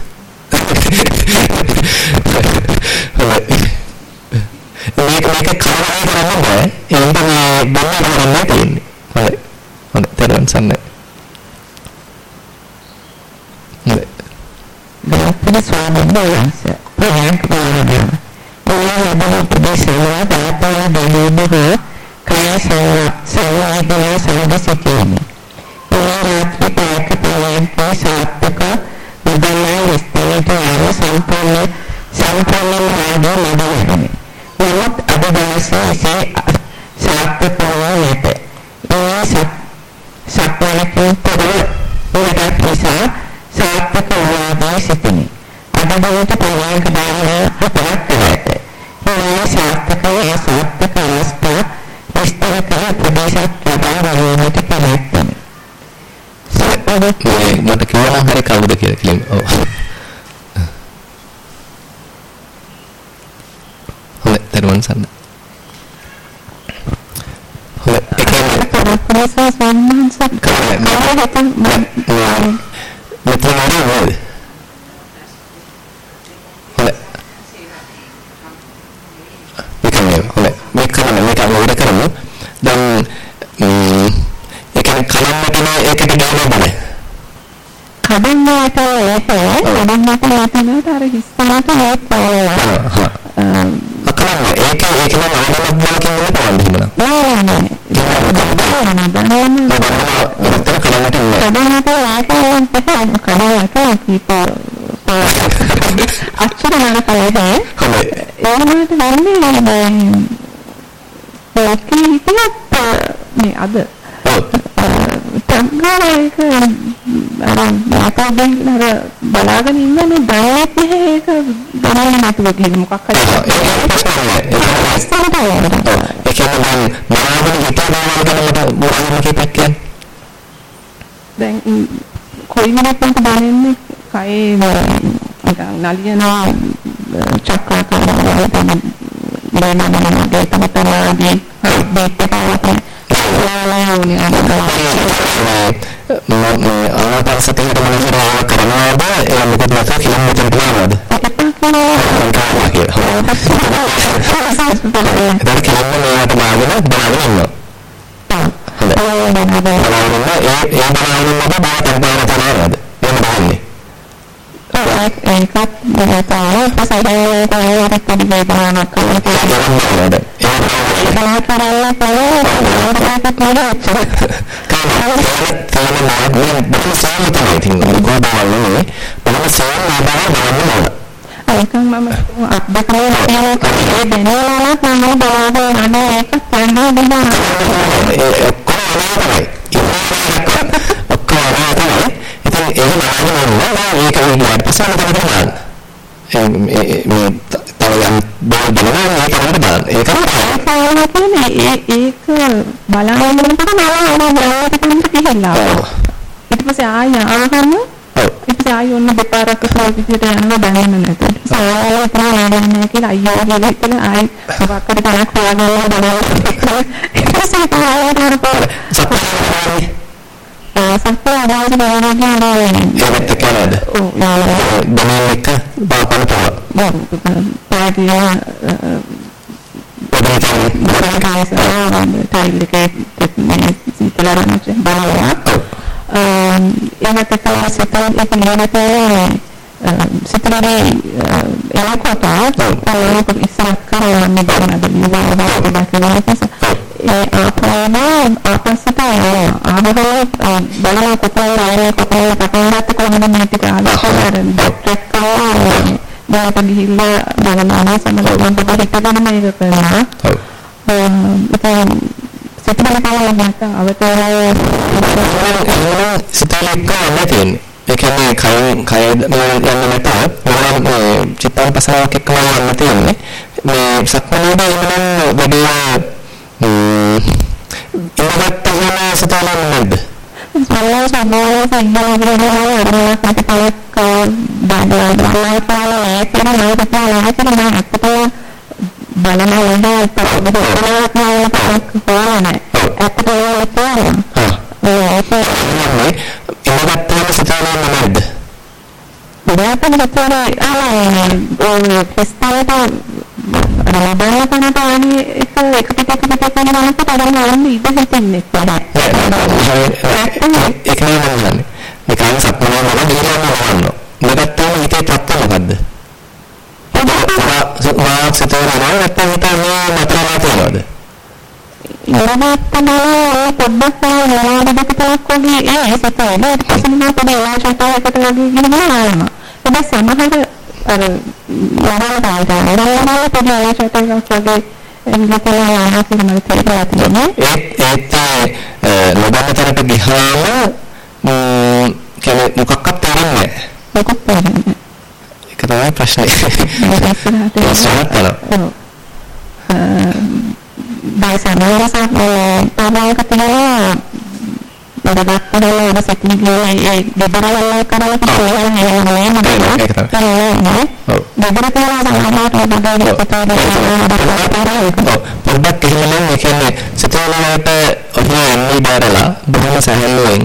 මේක මේක කරන්නේ කරන්න බෑ. ඒකට මේ බන්න කරන්න තියෙන්නේ. හරි. හොඳයි. තරම් සම්මයි. හොඳයි. ගාස්තර ස්වාමීන් වහන්සේ ප්‍රහාණය කරනවා. ඔය ප්‍රදේශවල දාපන දෙලුබෝ කය සේවාදේ සමග සිටින්නේ. ඒ රාත්‍රී පාක පොළොවේ සාත්තක උදලා විස්තරයට ආව සම්පූර්ණ සම්පූර්ණ මාර්ගය ලැබෙන්නේ. නමුත් අද දවසේ සාත්තක නැත. ඒ සත්‍යයෙන් පොර උඩට නිසා සාත්තක වූ සිටිනේ. අද දවල්ට පොළොවේ දාන හතරක් කරලා මේ සාර්ථකව සාර්ථක අවස්ථා විස්තර කර ප්‍රදේශයක් ලබා ගැනීමට けまた今日の晴れかぶるけど、お。ほれ、だるまんさんだ。ほれ、え、けん。これ、これさ、そんなんさ、かわいい。かわいい、かわいい。ま、ま、ま、たまるよ、ほれ。Mereka, mereka, mereka, mereka, mereka, dan, hmm, කියන්නේ කලන්නට නෑ ඒකට ගහන්න බෑ කඩන්නට ඒක කඩන්නට නැතනට අර හිස්සනට නේත් පාවා අකලන්න ඒක ඒක නම් ආනමක් බලකින් නෙමෙයි පවන්නේ නෑ නෑ කලන්නට කඩන්නට ආකාරයෙන් කඩන්නට කීපා අච්චර නරකයි හොඳයි. ඕනකට වන්නේ ඒකේ හිතවත් මේ අද තංගායක අර මාතෝගෙන් අර බලාගෙන ඉන්නනේ දැනෙත් නැහැ ඒක දැනෙන්නේ නැතුව කියන මොකක් හරි ඒ කියන්නේ මනාවන හිතනවා ගැන මොනවද කියපක් කියන්නේ දැන් කොයි මිනිත්කට දැනෙන්නේ කයේ නිකන් නලියනවා චක්‍ර කරනවා තමයි නේන නමගේ තමතනාදී බේත් එකක් ලාලාවුනේ මම ආනාපානසතියට මනසට කරනවාද ඒ මොකද නැත කියලා මෙතන කියනවාද ඒක කියන්නේ මෙයාට බාගෙන බාගෙන ඉන්නවා හොඳයි ඒ ඒ බාගෙන ඉන්නකොට බාගෙන තමයි තමයි එහෙම බලන්නේ ඒකත් තමයි පසුබිමේ තමයි පොඩි වේදනාවක් කරනවා. ඒක කරලා කරලා ඒකම මම අත්දැකලා තියෙනවා ඒ දැනෙනවා නම් මම බලාගෙන අනේ ඒක කරනවා බිනා ඒ ඔක්කොම ඔක්කොම තමයි ඉතින් ඒක නෑ ඒක විදිහට පස්සෙන් තමයි. මේ මේ තව යම් බෝල් බලනවා මේක කරන්න බලන්න ඒක තමයි ඒක බලන්න යනකොට මම ආවම ගිහිල්ලා ඊට පස්සේ ආය ආවම ඊට පස්සේ ආය ඔන්න දෙපාරක් විතර විදිහට යනවා දැනෙන්නේ නැත සායල තමයි නෑදන්නේ කියලා අයියෝ කියලා හිතලා ආයි මොකක් හරි තනක් හොයාගන්න බලනවා ඊට පස්සේ ආයෙත් කරපුවා සත්‍ය අදහස් බලනවා ඒකට කියලාද ඔව් දැනෙන එක බලපන්න පුළුවන් පාටිය ටයිල් එකේ සීතලරන බලනවා ඒකට තමයි සිතන එක නේද සිතනරේ එලකොට ඒක ඉස්සරහ කරන්නේ බෑනද විවාහ වලට ඒ ආපම අපස්සට ආවහල බලන කොතන ආයේ කොතන පටන් ගත්ත කොහොමද මේ ටික ආලෝකයෙන් ඩොක්ටර් කෝ දාට ගිහිල්ලා බලනවා සමගොන්ට හිතගෙන මේක කරනවා ඉතින් සිතන කාලේ නැත්නම් අවතරය සිතන එක නැතිනේ ඒ කියන්නේ කය කය යන්න නැතත් මොනවාම චිත්තාපසනාවක් එක්කම යන්න තියෙන්නේ? මේ සක්මනේදී එනම් වැඩි ඉන්නකත්තම සිතන නැද්ද සල්ලා සම්මෝහ සංඥාවරනවා කටකලක් බඩවල බලපාලා ඒකම නේද පාලා ඒකම අපිට බලන ලෙඩ පොඩ්ඩක් නෑ අපිට ඒක ඉන්නකත්තම සිතන නැද්ද Berapa betul ah pestanya Ramadan kan apa ini itu ketika ketika kan mana tuh pada malam itu hitung nih pada ඒක නෙමෙයි මම නිකන් සක්මන වල ගිහින් යනවා මෙතන හිතේ තත්ත්ව මොකද්ද සුමාක් සිතනවා නැත්නම් හිතන්නේ මතරලා තියෙනවද ඉරමත් තමයි පොඩ්ඩක් නෝඩ දෙකක් වගේ ඒ සිතේ ඊට පස්සේ මම පොඩි වාචකයකට වගේ ගිහින් යනවා හැබැයි සමහර අර යනවා තමයි නරනවා පොඩි ආයතනයක් වගේ එන්නකලා යනවා කියලා මම තේරුම් ගන්නවා ඒත් ඒත් ලබනතරට ගිහාම කියන්නේ මොකක්වත් තේරෙන්නේ නැහැ මොකක්ද තේරෙන්නේ ඒක තමයි ප්‍රශ්නේ [LAUGHS] ප්‍රශ්නයක් තමයි බයිසමරසක් තමයි කතාව වැඩක් කරලා ඉඳ සෙටින් ගිහලා ඒ දෙබරවල කරලා කියලා නෑ නේද ඒක තමයි ඔව් දෙබර කියලා සමහරවිට බඩේ පොඩ්ඩක් එහෙම නම් ඒ කියන්නේ සිතවලට ඔහේ යන්නේ බාරලා බොහොම සැහැල්ලුවෙන්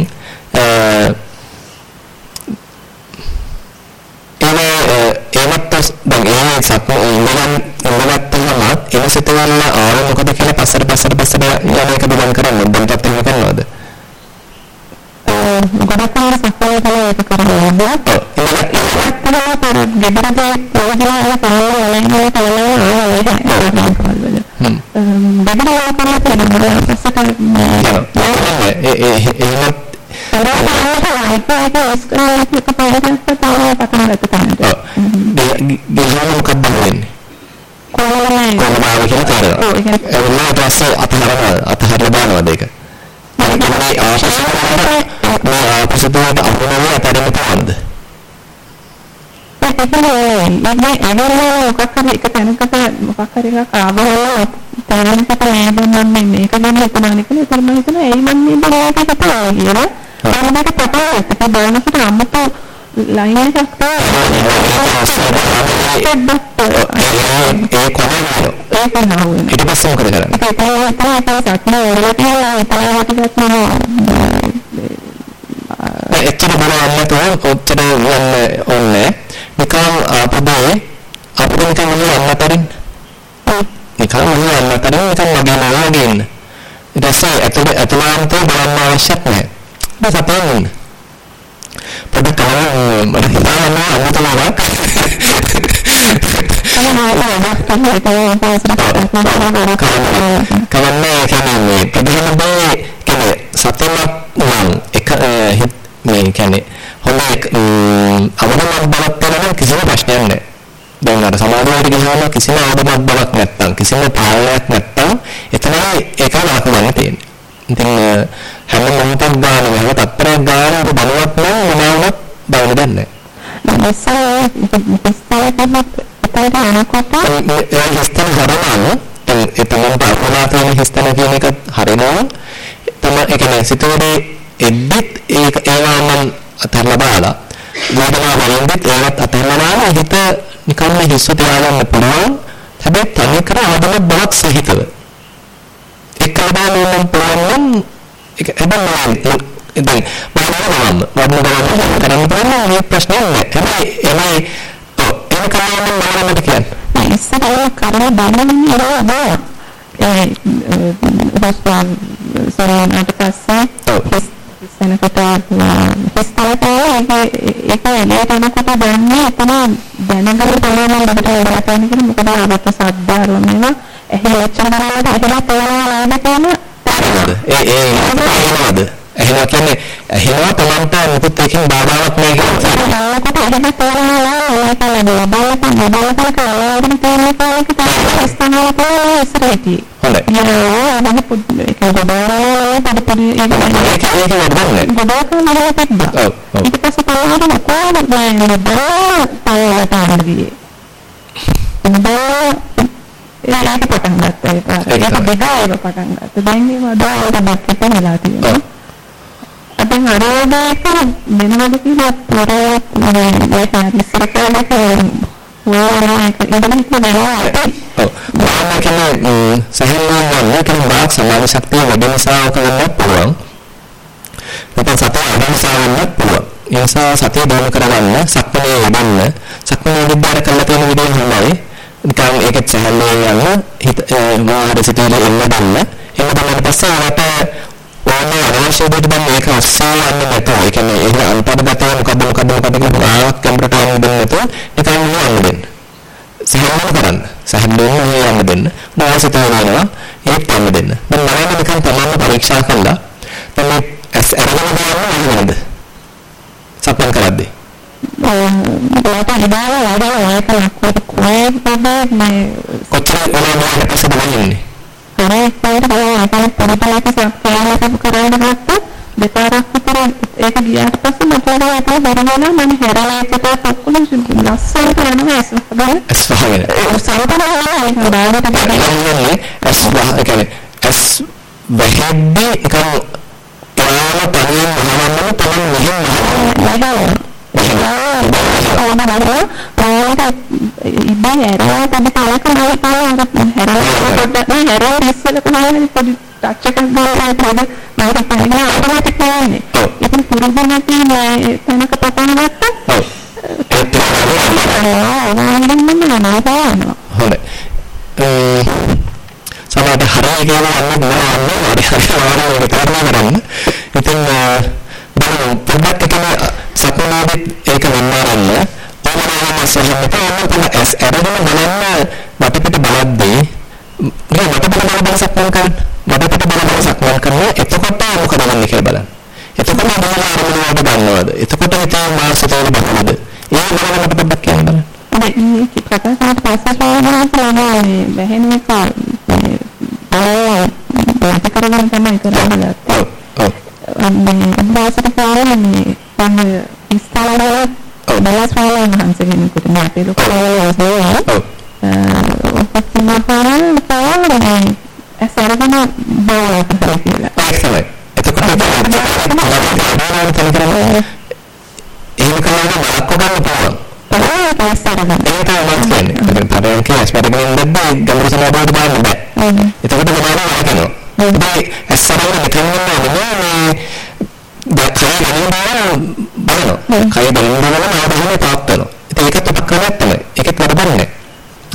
ඒවත් දැන් ඒ සක්ම ඉඳන් ඉඳගත්තම එන සිතවල ආව මොකද කියලා පස්සට පස්සට පස්සට යන එක බඳන් කරන්නේ. දැන්පත් එහෙම කරනවද? ගොඩක් අය සක්මන් කළා ඒක කරනවා ඒකත් තමයි පර ගෙදරට ප්‍රයෝජනවල කරලා වලින් කරලා ගෙදර කරලා තියෙනවා පස්සට ඒ ඒ එහෙම ගිහින් මොකක්ද වෙන්නේ කොහොමද කොහොමද කියලා තේරෙනවා එවලා පස්සේ අතහරන අතහරලා දානවාද ඒක මේ ආපස්සට මේ ආපස්සට අහුනම අතරින් තවන්ද මම අනවල මොකක් හරි එක තැනකට මොකක් හරි එකක් ආවම තැනකට නේද මම මේක ගන්න හිතනවා කියලා ඉතින් මම හිතනවා එයි මම මේ බලයට කතා කියලා මම මේක පටන් ගත්තා. බලනකොට අම්මට ලයින් එකක් තමයි. ඒ කොහොමද ඒක නෑ ඊට පස්සේ මොකද කරන්නේ? ඒක තමයි තමයි සත්‍ය වල තියෙන තමයි ටිකක් එච්චර බලන්න තෝ ඔච්චර යන්න ඕනේ. නිකන් අපදේ අපිට නිකන් ඔන්න අන්නතරින් නිකන් ඔන්න අන්නතරින් නිකන් මගේ නෝගේ ඉන්න. ඊට පස්සේ ඇතුළ ඇතුළාන්තේ බලන්න අවශ්‍යත් නැහැ බස් අපෙන් පොඩ්ඩක් කලින් මට හිතන්න අමුතුමක් කවන්නේ කියන්නේ ප්‍රධාන දේ කියන්නේ සතමත් නම් එක මේ කියන්නේ හොඳ අවබෝධයක් බලක් කරන කිසිම ප්‍රශ්නයක් නැහැ. දැන් අර සමාධියට ගියාම කිසිම අවබෝධයක් බලක් නැත්තම් කිසිම පාලනයක් නැත්තම් එතනයි ඒක ලකුණක් තියෙන්නේ. ඉතින් හැම මොහොතක් ගානම හැම තත්පරයක් ගානම බලවත් නම් මොනවාවත් බලන්න දන්නේ නැහැ. ඒ හිස්තන හරවන ඒ තමන්ට අකුණා තියෙන හිස්තන කියන එක හරිනවා. තම ඒ කියන්නේ සිතුවරේ එද්දිත් ඒක ඒවා මම අතහැරලා දාලා වේදනාව වලින්දිත් ඒවත් අතහැරලා හිත නිකම්ම හිස්ව තියාගන්න පුළුවන්. හැබැයි තනි කර ආදම බලක් සහිතව එකලා බලන්න පුළුවන් නම් ඒක හැබැයි ඉතින් මම බලන්න වඩන කරන්න කරන්න මේ ප්‍රශ්නේ නෑ. හැබැයි එමේ ඒක කරන්න බලන්න කියන්නේ? ඉස්සරහ කරලා බලන්න නේද ඒ හොස්පිටල් සරණට පස්සේ සෙනකට හිස්තලට ඒක එළියට එනකොට දැනන්නේ එතන දැනගන්න පුළුවන් අපිට වැඩ කරන්න කියලා මොකද අපිට සද්දාරෝ මේවා එහෙම ලක්ෂණ වලට එහෙම තේරෙනවා නේද කියන ඒ ඒ එහෙමද එහෙම කියන්නේ එහෙම තමන්ට මුකුත් එකකින් බාධාවක් නෑ කියලා ඒකට එහෙම තේරෙනවා ඒක ලැබෙනවා බලපන් බලපන් කරලා තියෙන කාලෙක තමයි ස්ථානවල ඉස්සරහදී හොඳයි යා මම පොඩි ඒක ගොඩාක් පොඩි ඒක ඒක ඒක වඩන්නේ ගොඩාක් මම තිබ්බා ඔව් ඔව්. ඊට පස්සේ පොළොවට කොහොමද බලන්නේ? බා පොළොවට ආවදී ඒක පටන් ගත්තා. ඒක ඒක බෙදාගෙන පටන් ගත්තා. දැන් මේ වඩා වඩා පෙන්නලා තියෙනවා අපි හරියට වෙනවද කියලා පොරක් මේ ඉස්සර කාලේක වෝරාක ඉඳන් ඉන්නවා ඔව් මොනවා කියන්නේ සහල්ලාම නැකන් බාක් සමාන ශක්තිය වැඩි නිසා කරන්න පුළුවන් නැත්නම් සතේ අදහසා ගන්න පුළුවන් ඒ නිසා සතිය දිනු කරගන්න සක්මනේ වඩන්න සක්මනේ විද්‍යාර කරලා තියෙන විදිහ හොඳයි නිකන් ඒකත් සහල්ලේ යන හිත මොහොත සිටින එන්න ගන්න එන්න ගන්න පස්සේ ආවට ඕනේ අවශ්‍ය දෙයක් දැන් මේක අස්සා යන්නේ නැතුව ඒ කියන්නේ ඒක අන්තර්ගතව මොකද්ද මොකද්ද මොකද්ද කියලා ආවක් කැමරට යන්න දෙන්න නැතුව නිකන් යන්න දෙන්න සහල්ලම කරන්න සහල්ලම යන්න දෙන්න මොහොත වෙනවා ඒත් යන්න දෙන්න දැන් මම නිකන් තමන්ම පරීක්ෂා කළා දැන් මේ ඇස් අරගෙන යනවා නේද සපන් කරද්දී මට හිතාලා වැඩ ඒක ලක්කොට කොහෙද මේ කොච්චර වෙනවද පස්සට බලන්නේ හරි ඒකට බලන්න පොඩි සත්‍යයක් කරගෙන ගත්තා දෙපාරක් විතර ඒක ගියාට පස්සේ මට ඒක බරවලා මම හැරලා ඒකට ඔක්කොම ලස්සනට යනවා ඇස් වහගෙන ඇස් වහගෙන සමහරවල් ඒක බාරට බලන්නේ ඇස් වහගෙන ඇස් වැහෙද්දී නිකන් ඔයාලා තනියෙන් වහවන්නම තමයි මෙහෙම. ඒක හොඳයි. සමහරට හරිය කියලා අන්න නෑ හරි හරි කරන්න. ඉතින් බලමු. පොඩ්ඩක් එකම සක්මනාදෙත් ඒක වන්නාරන්න ඕනෑම සහනක ඕන ඇස් අරගෙන බලන්න වටපිට බලද්දී මේ වටපිට බල බල සක්මන් කරන්න. වටපිට බල බල සක්මන් කරනවා එතකොට මොකද වෙන්නේ කියලා බලන්න. එතකොට බලන අරමුණ වලට ගන්නවද එතකොට හිතේ මානසිකව බලනවද? ඒ බලන මට පොඩ්ඩක් කියන්න බලන්න. මේ චිත්‍රකතාවට පස්සට බැහැන්නේ කාල් මේ කරගෙන තමයි කරන්නේ ඔව්. ඔව්. මේ අභාසට පාරේ මේ පන්න ඉස්තාලවල බලස්වාලයන් වහන්සේ කෙනෙකුට මේ අපේ ලොකෝලේ ඔව් ඔප්පින පාරේ පාරේ ඇසරගෙන බාලක කියලා ඒක තමයි එතකොට එහෙම කරලා බලක් ගන්න පුළුවන් ඒක ඇසරගෙන ඒක තමයි කියන්නේ. තමයි ක්ලාස් වලට ගිහින් ගමන සමාජයට බලන්න බෑ. එතකොට මොනවද කරන්නේ? මේ ඇස්සරම නිකන් නෑ දැක්කේ බලනවා. කය බලනවා ආවහම තාප් වෙනවා. ඉතින් ඒකත් අපක් කරන්නේ තමයි. ඒකත් වැඩන්නේ.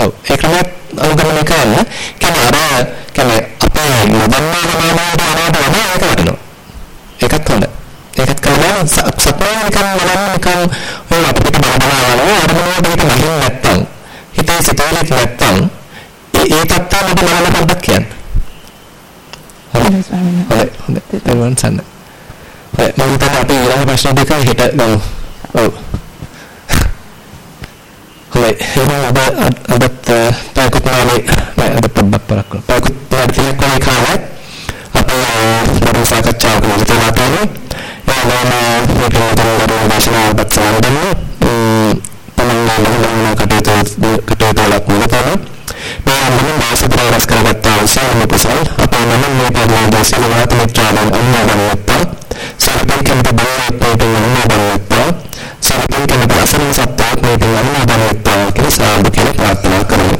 ඔව් ඒක තමයි අනුගමනය කරන්න. කියන්නේ අර කියන්නේ අපේ මනෝමය ආනවට වඩා ඒක වටිනවා. ඒකත් හොඳයි. ඒකත් කරලා සත්‍යය නිකන් බලන්න වෙලාවට ඒක නැහින් නැත්තම් හිතේ සිතුවිලිත් නැත්තම් ඒ ඒ තත්ත්වය මට බලන්න පොඩ්ඩක් කියන්න. හොඳයි හොඳයි හොඳයි. තේරුම් ගන්න. හොඳයි මම හිතන්නේ අපි ඊළඟ ප්‍රශ්න දෙක හෙට ගමු. ඔව්. හොඳයි එහෙනම් අද අදත් පැයකට මානේ නෑ අද පොඩ්ඩක් පරක් කරමු. පැයකට මානේ තියෙන කොයි කාලේ අපේ ධර්ම සාකච්ඡාවක මොකද තියෙන්නේ? එහෙනම් මේක උදේ දේශනාවක් සාරදෙන්න තමන්ගේ කටයුතු කටයුතු වලත් මොකද මේ නම් මාස ප්‍රවස් කරගත්ත අවසානම කුසල් අපේ නම් මේ පරිලෝක සේවාවට මෙච්චරම අන්නවන්නත්තා සරපන් කෙනෙක් බලවත් නන්නවන්නත්තා සරපන් කෙනෙක් අසරණ සත්‍යාත්මක නන්නවන්නත්තා කියලා සාදු කියලා ප්‍රාර්ථනා කරමු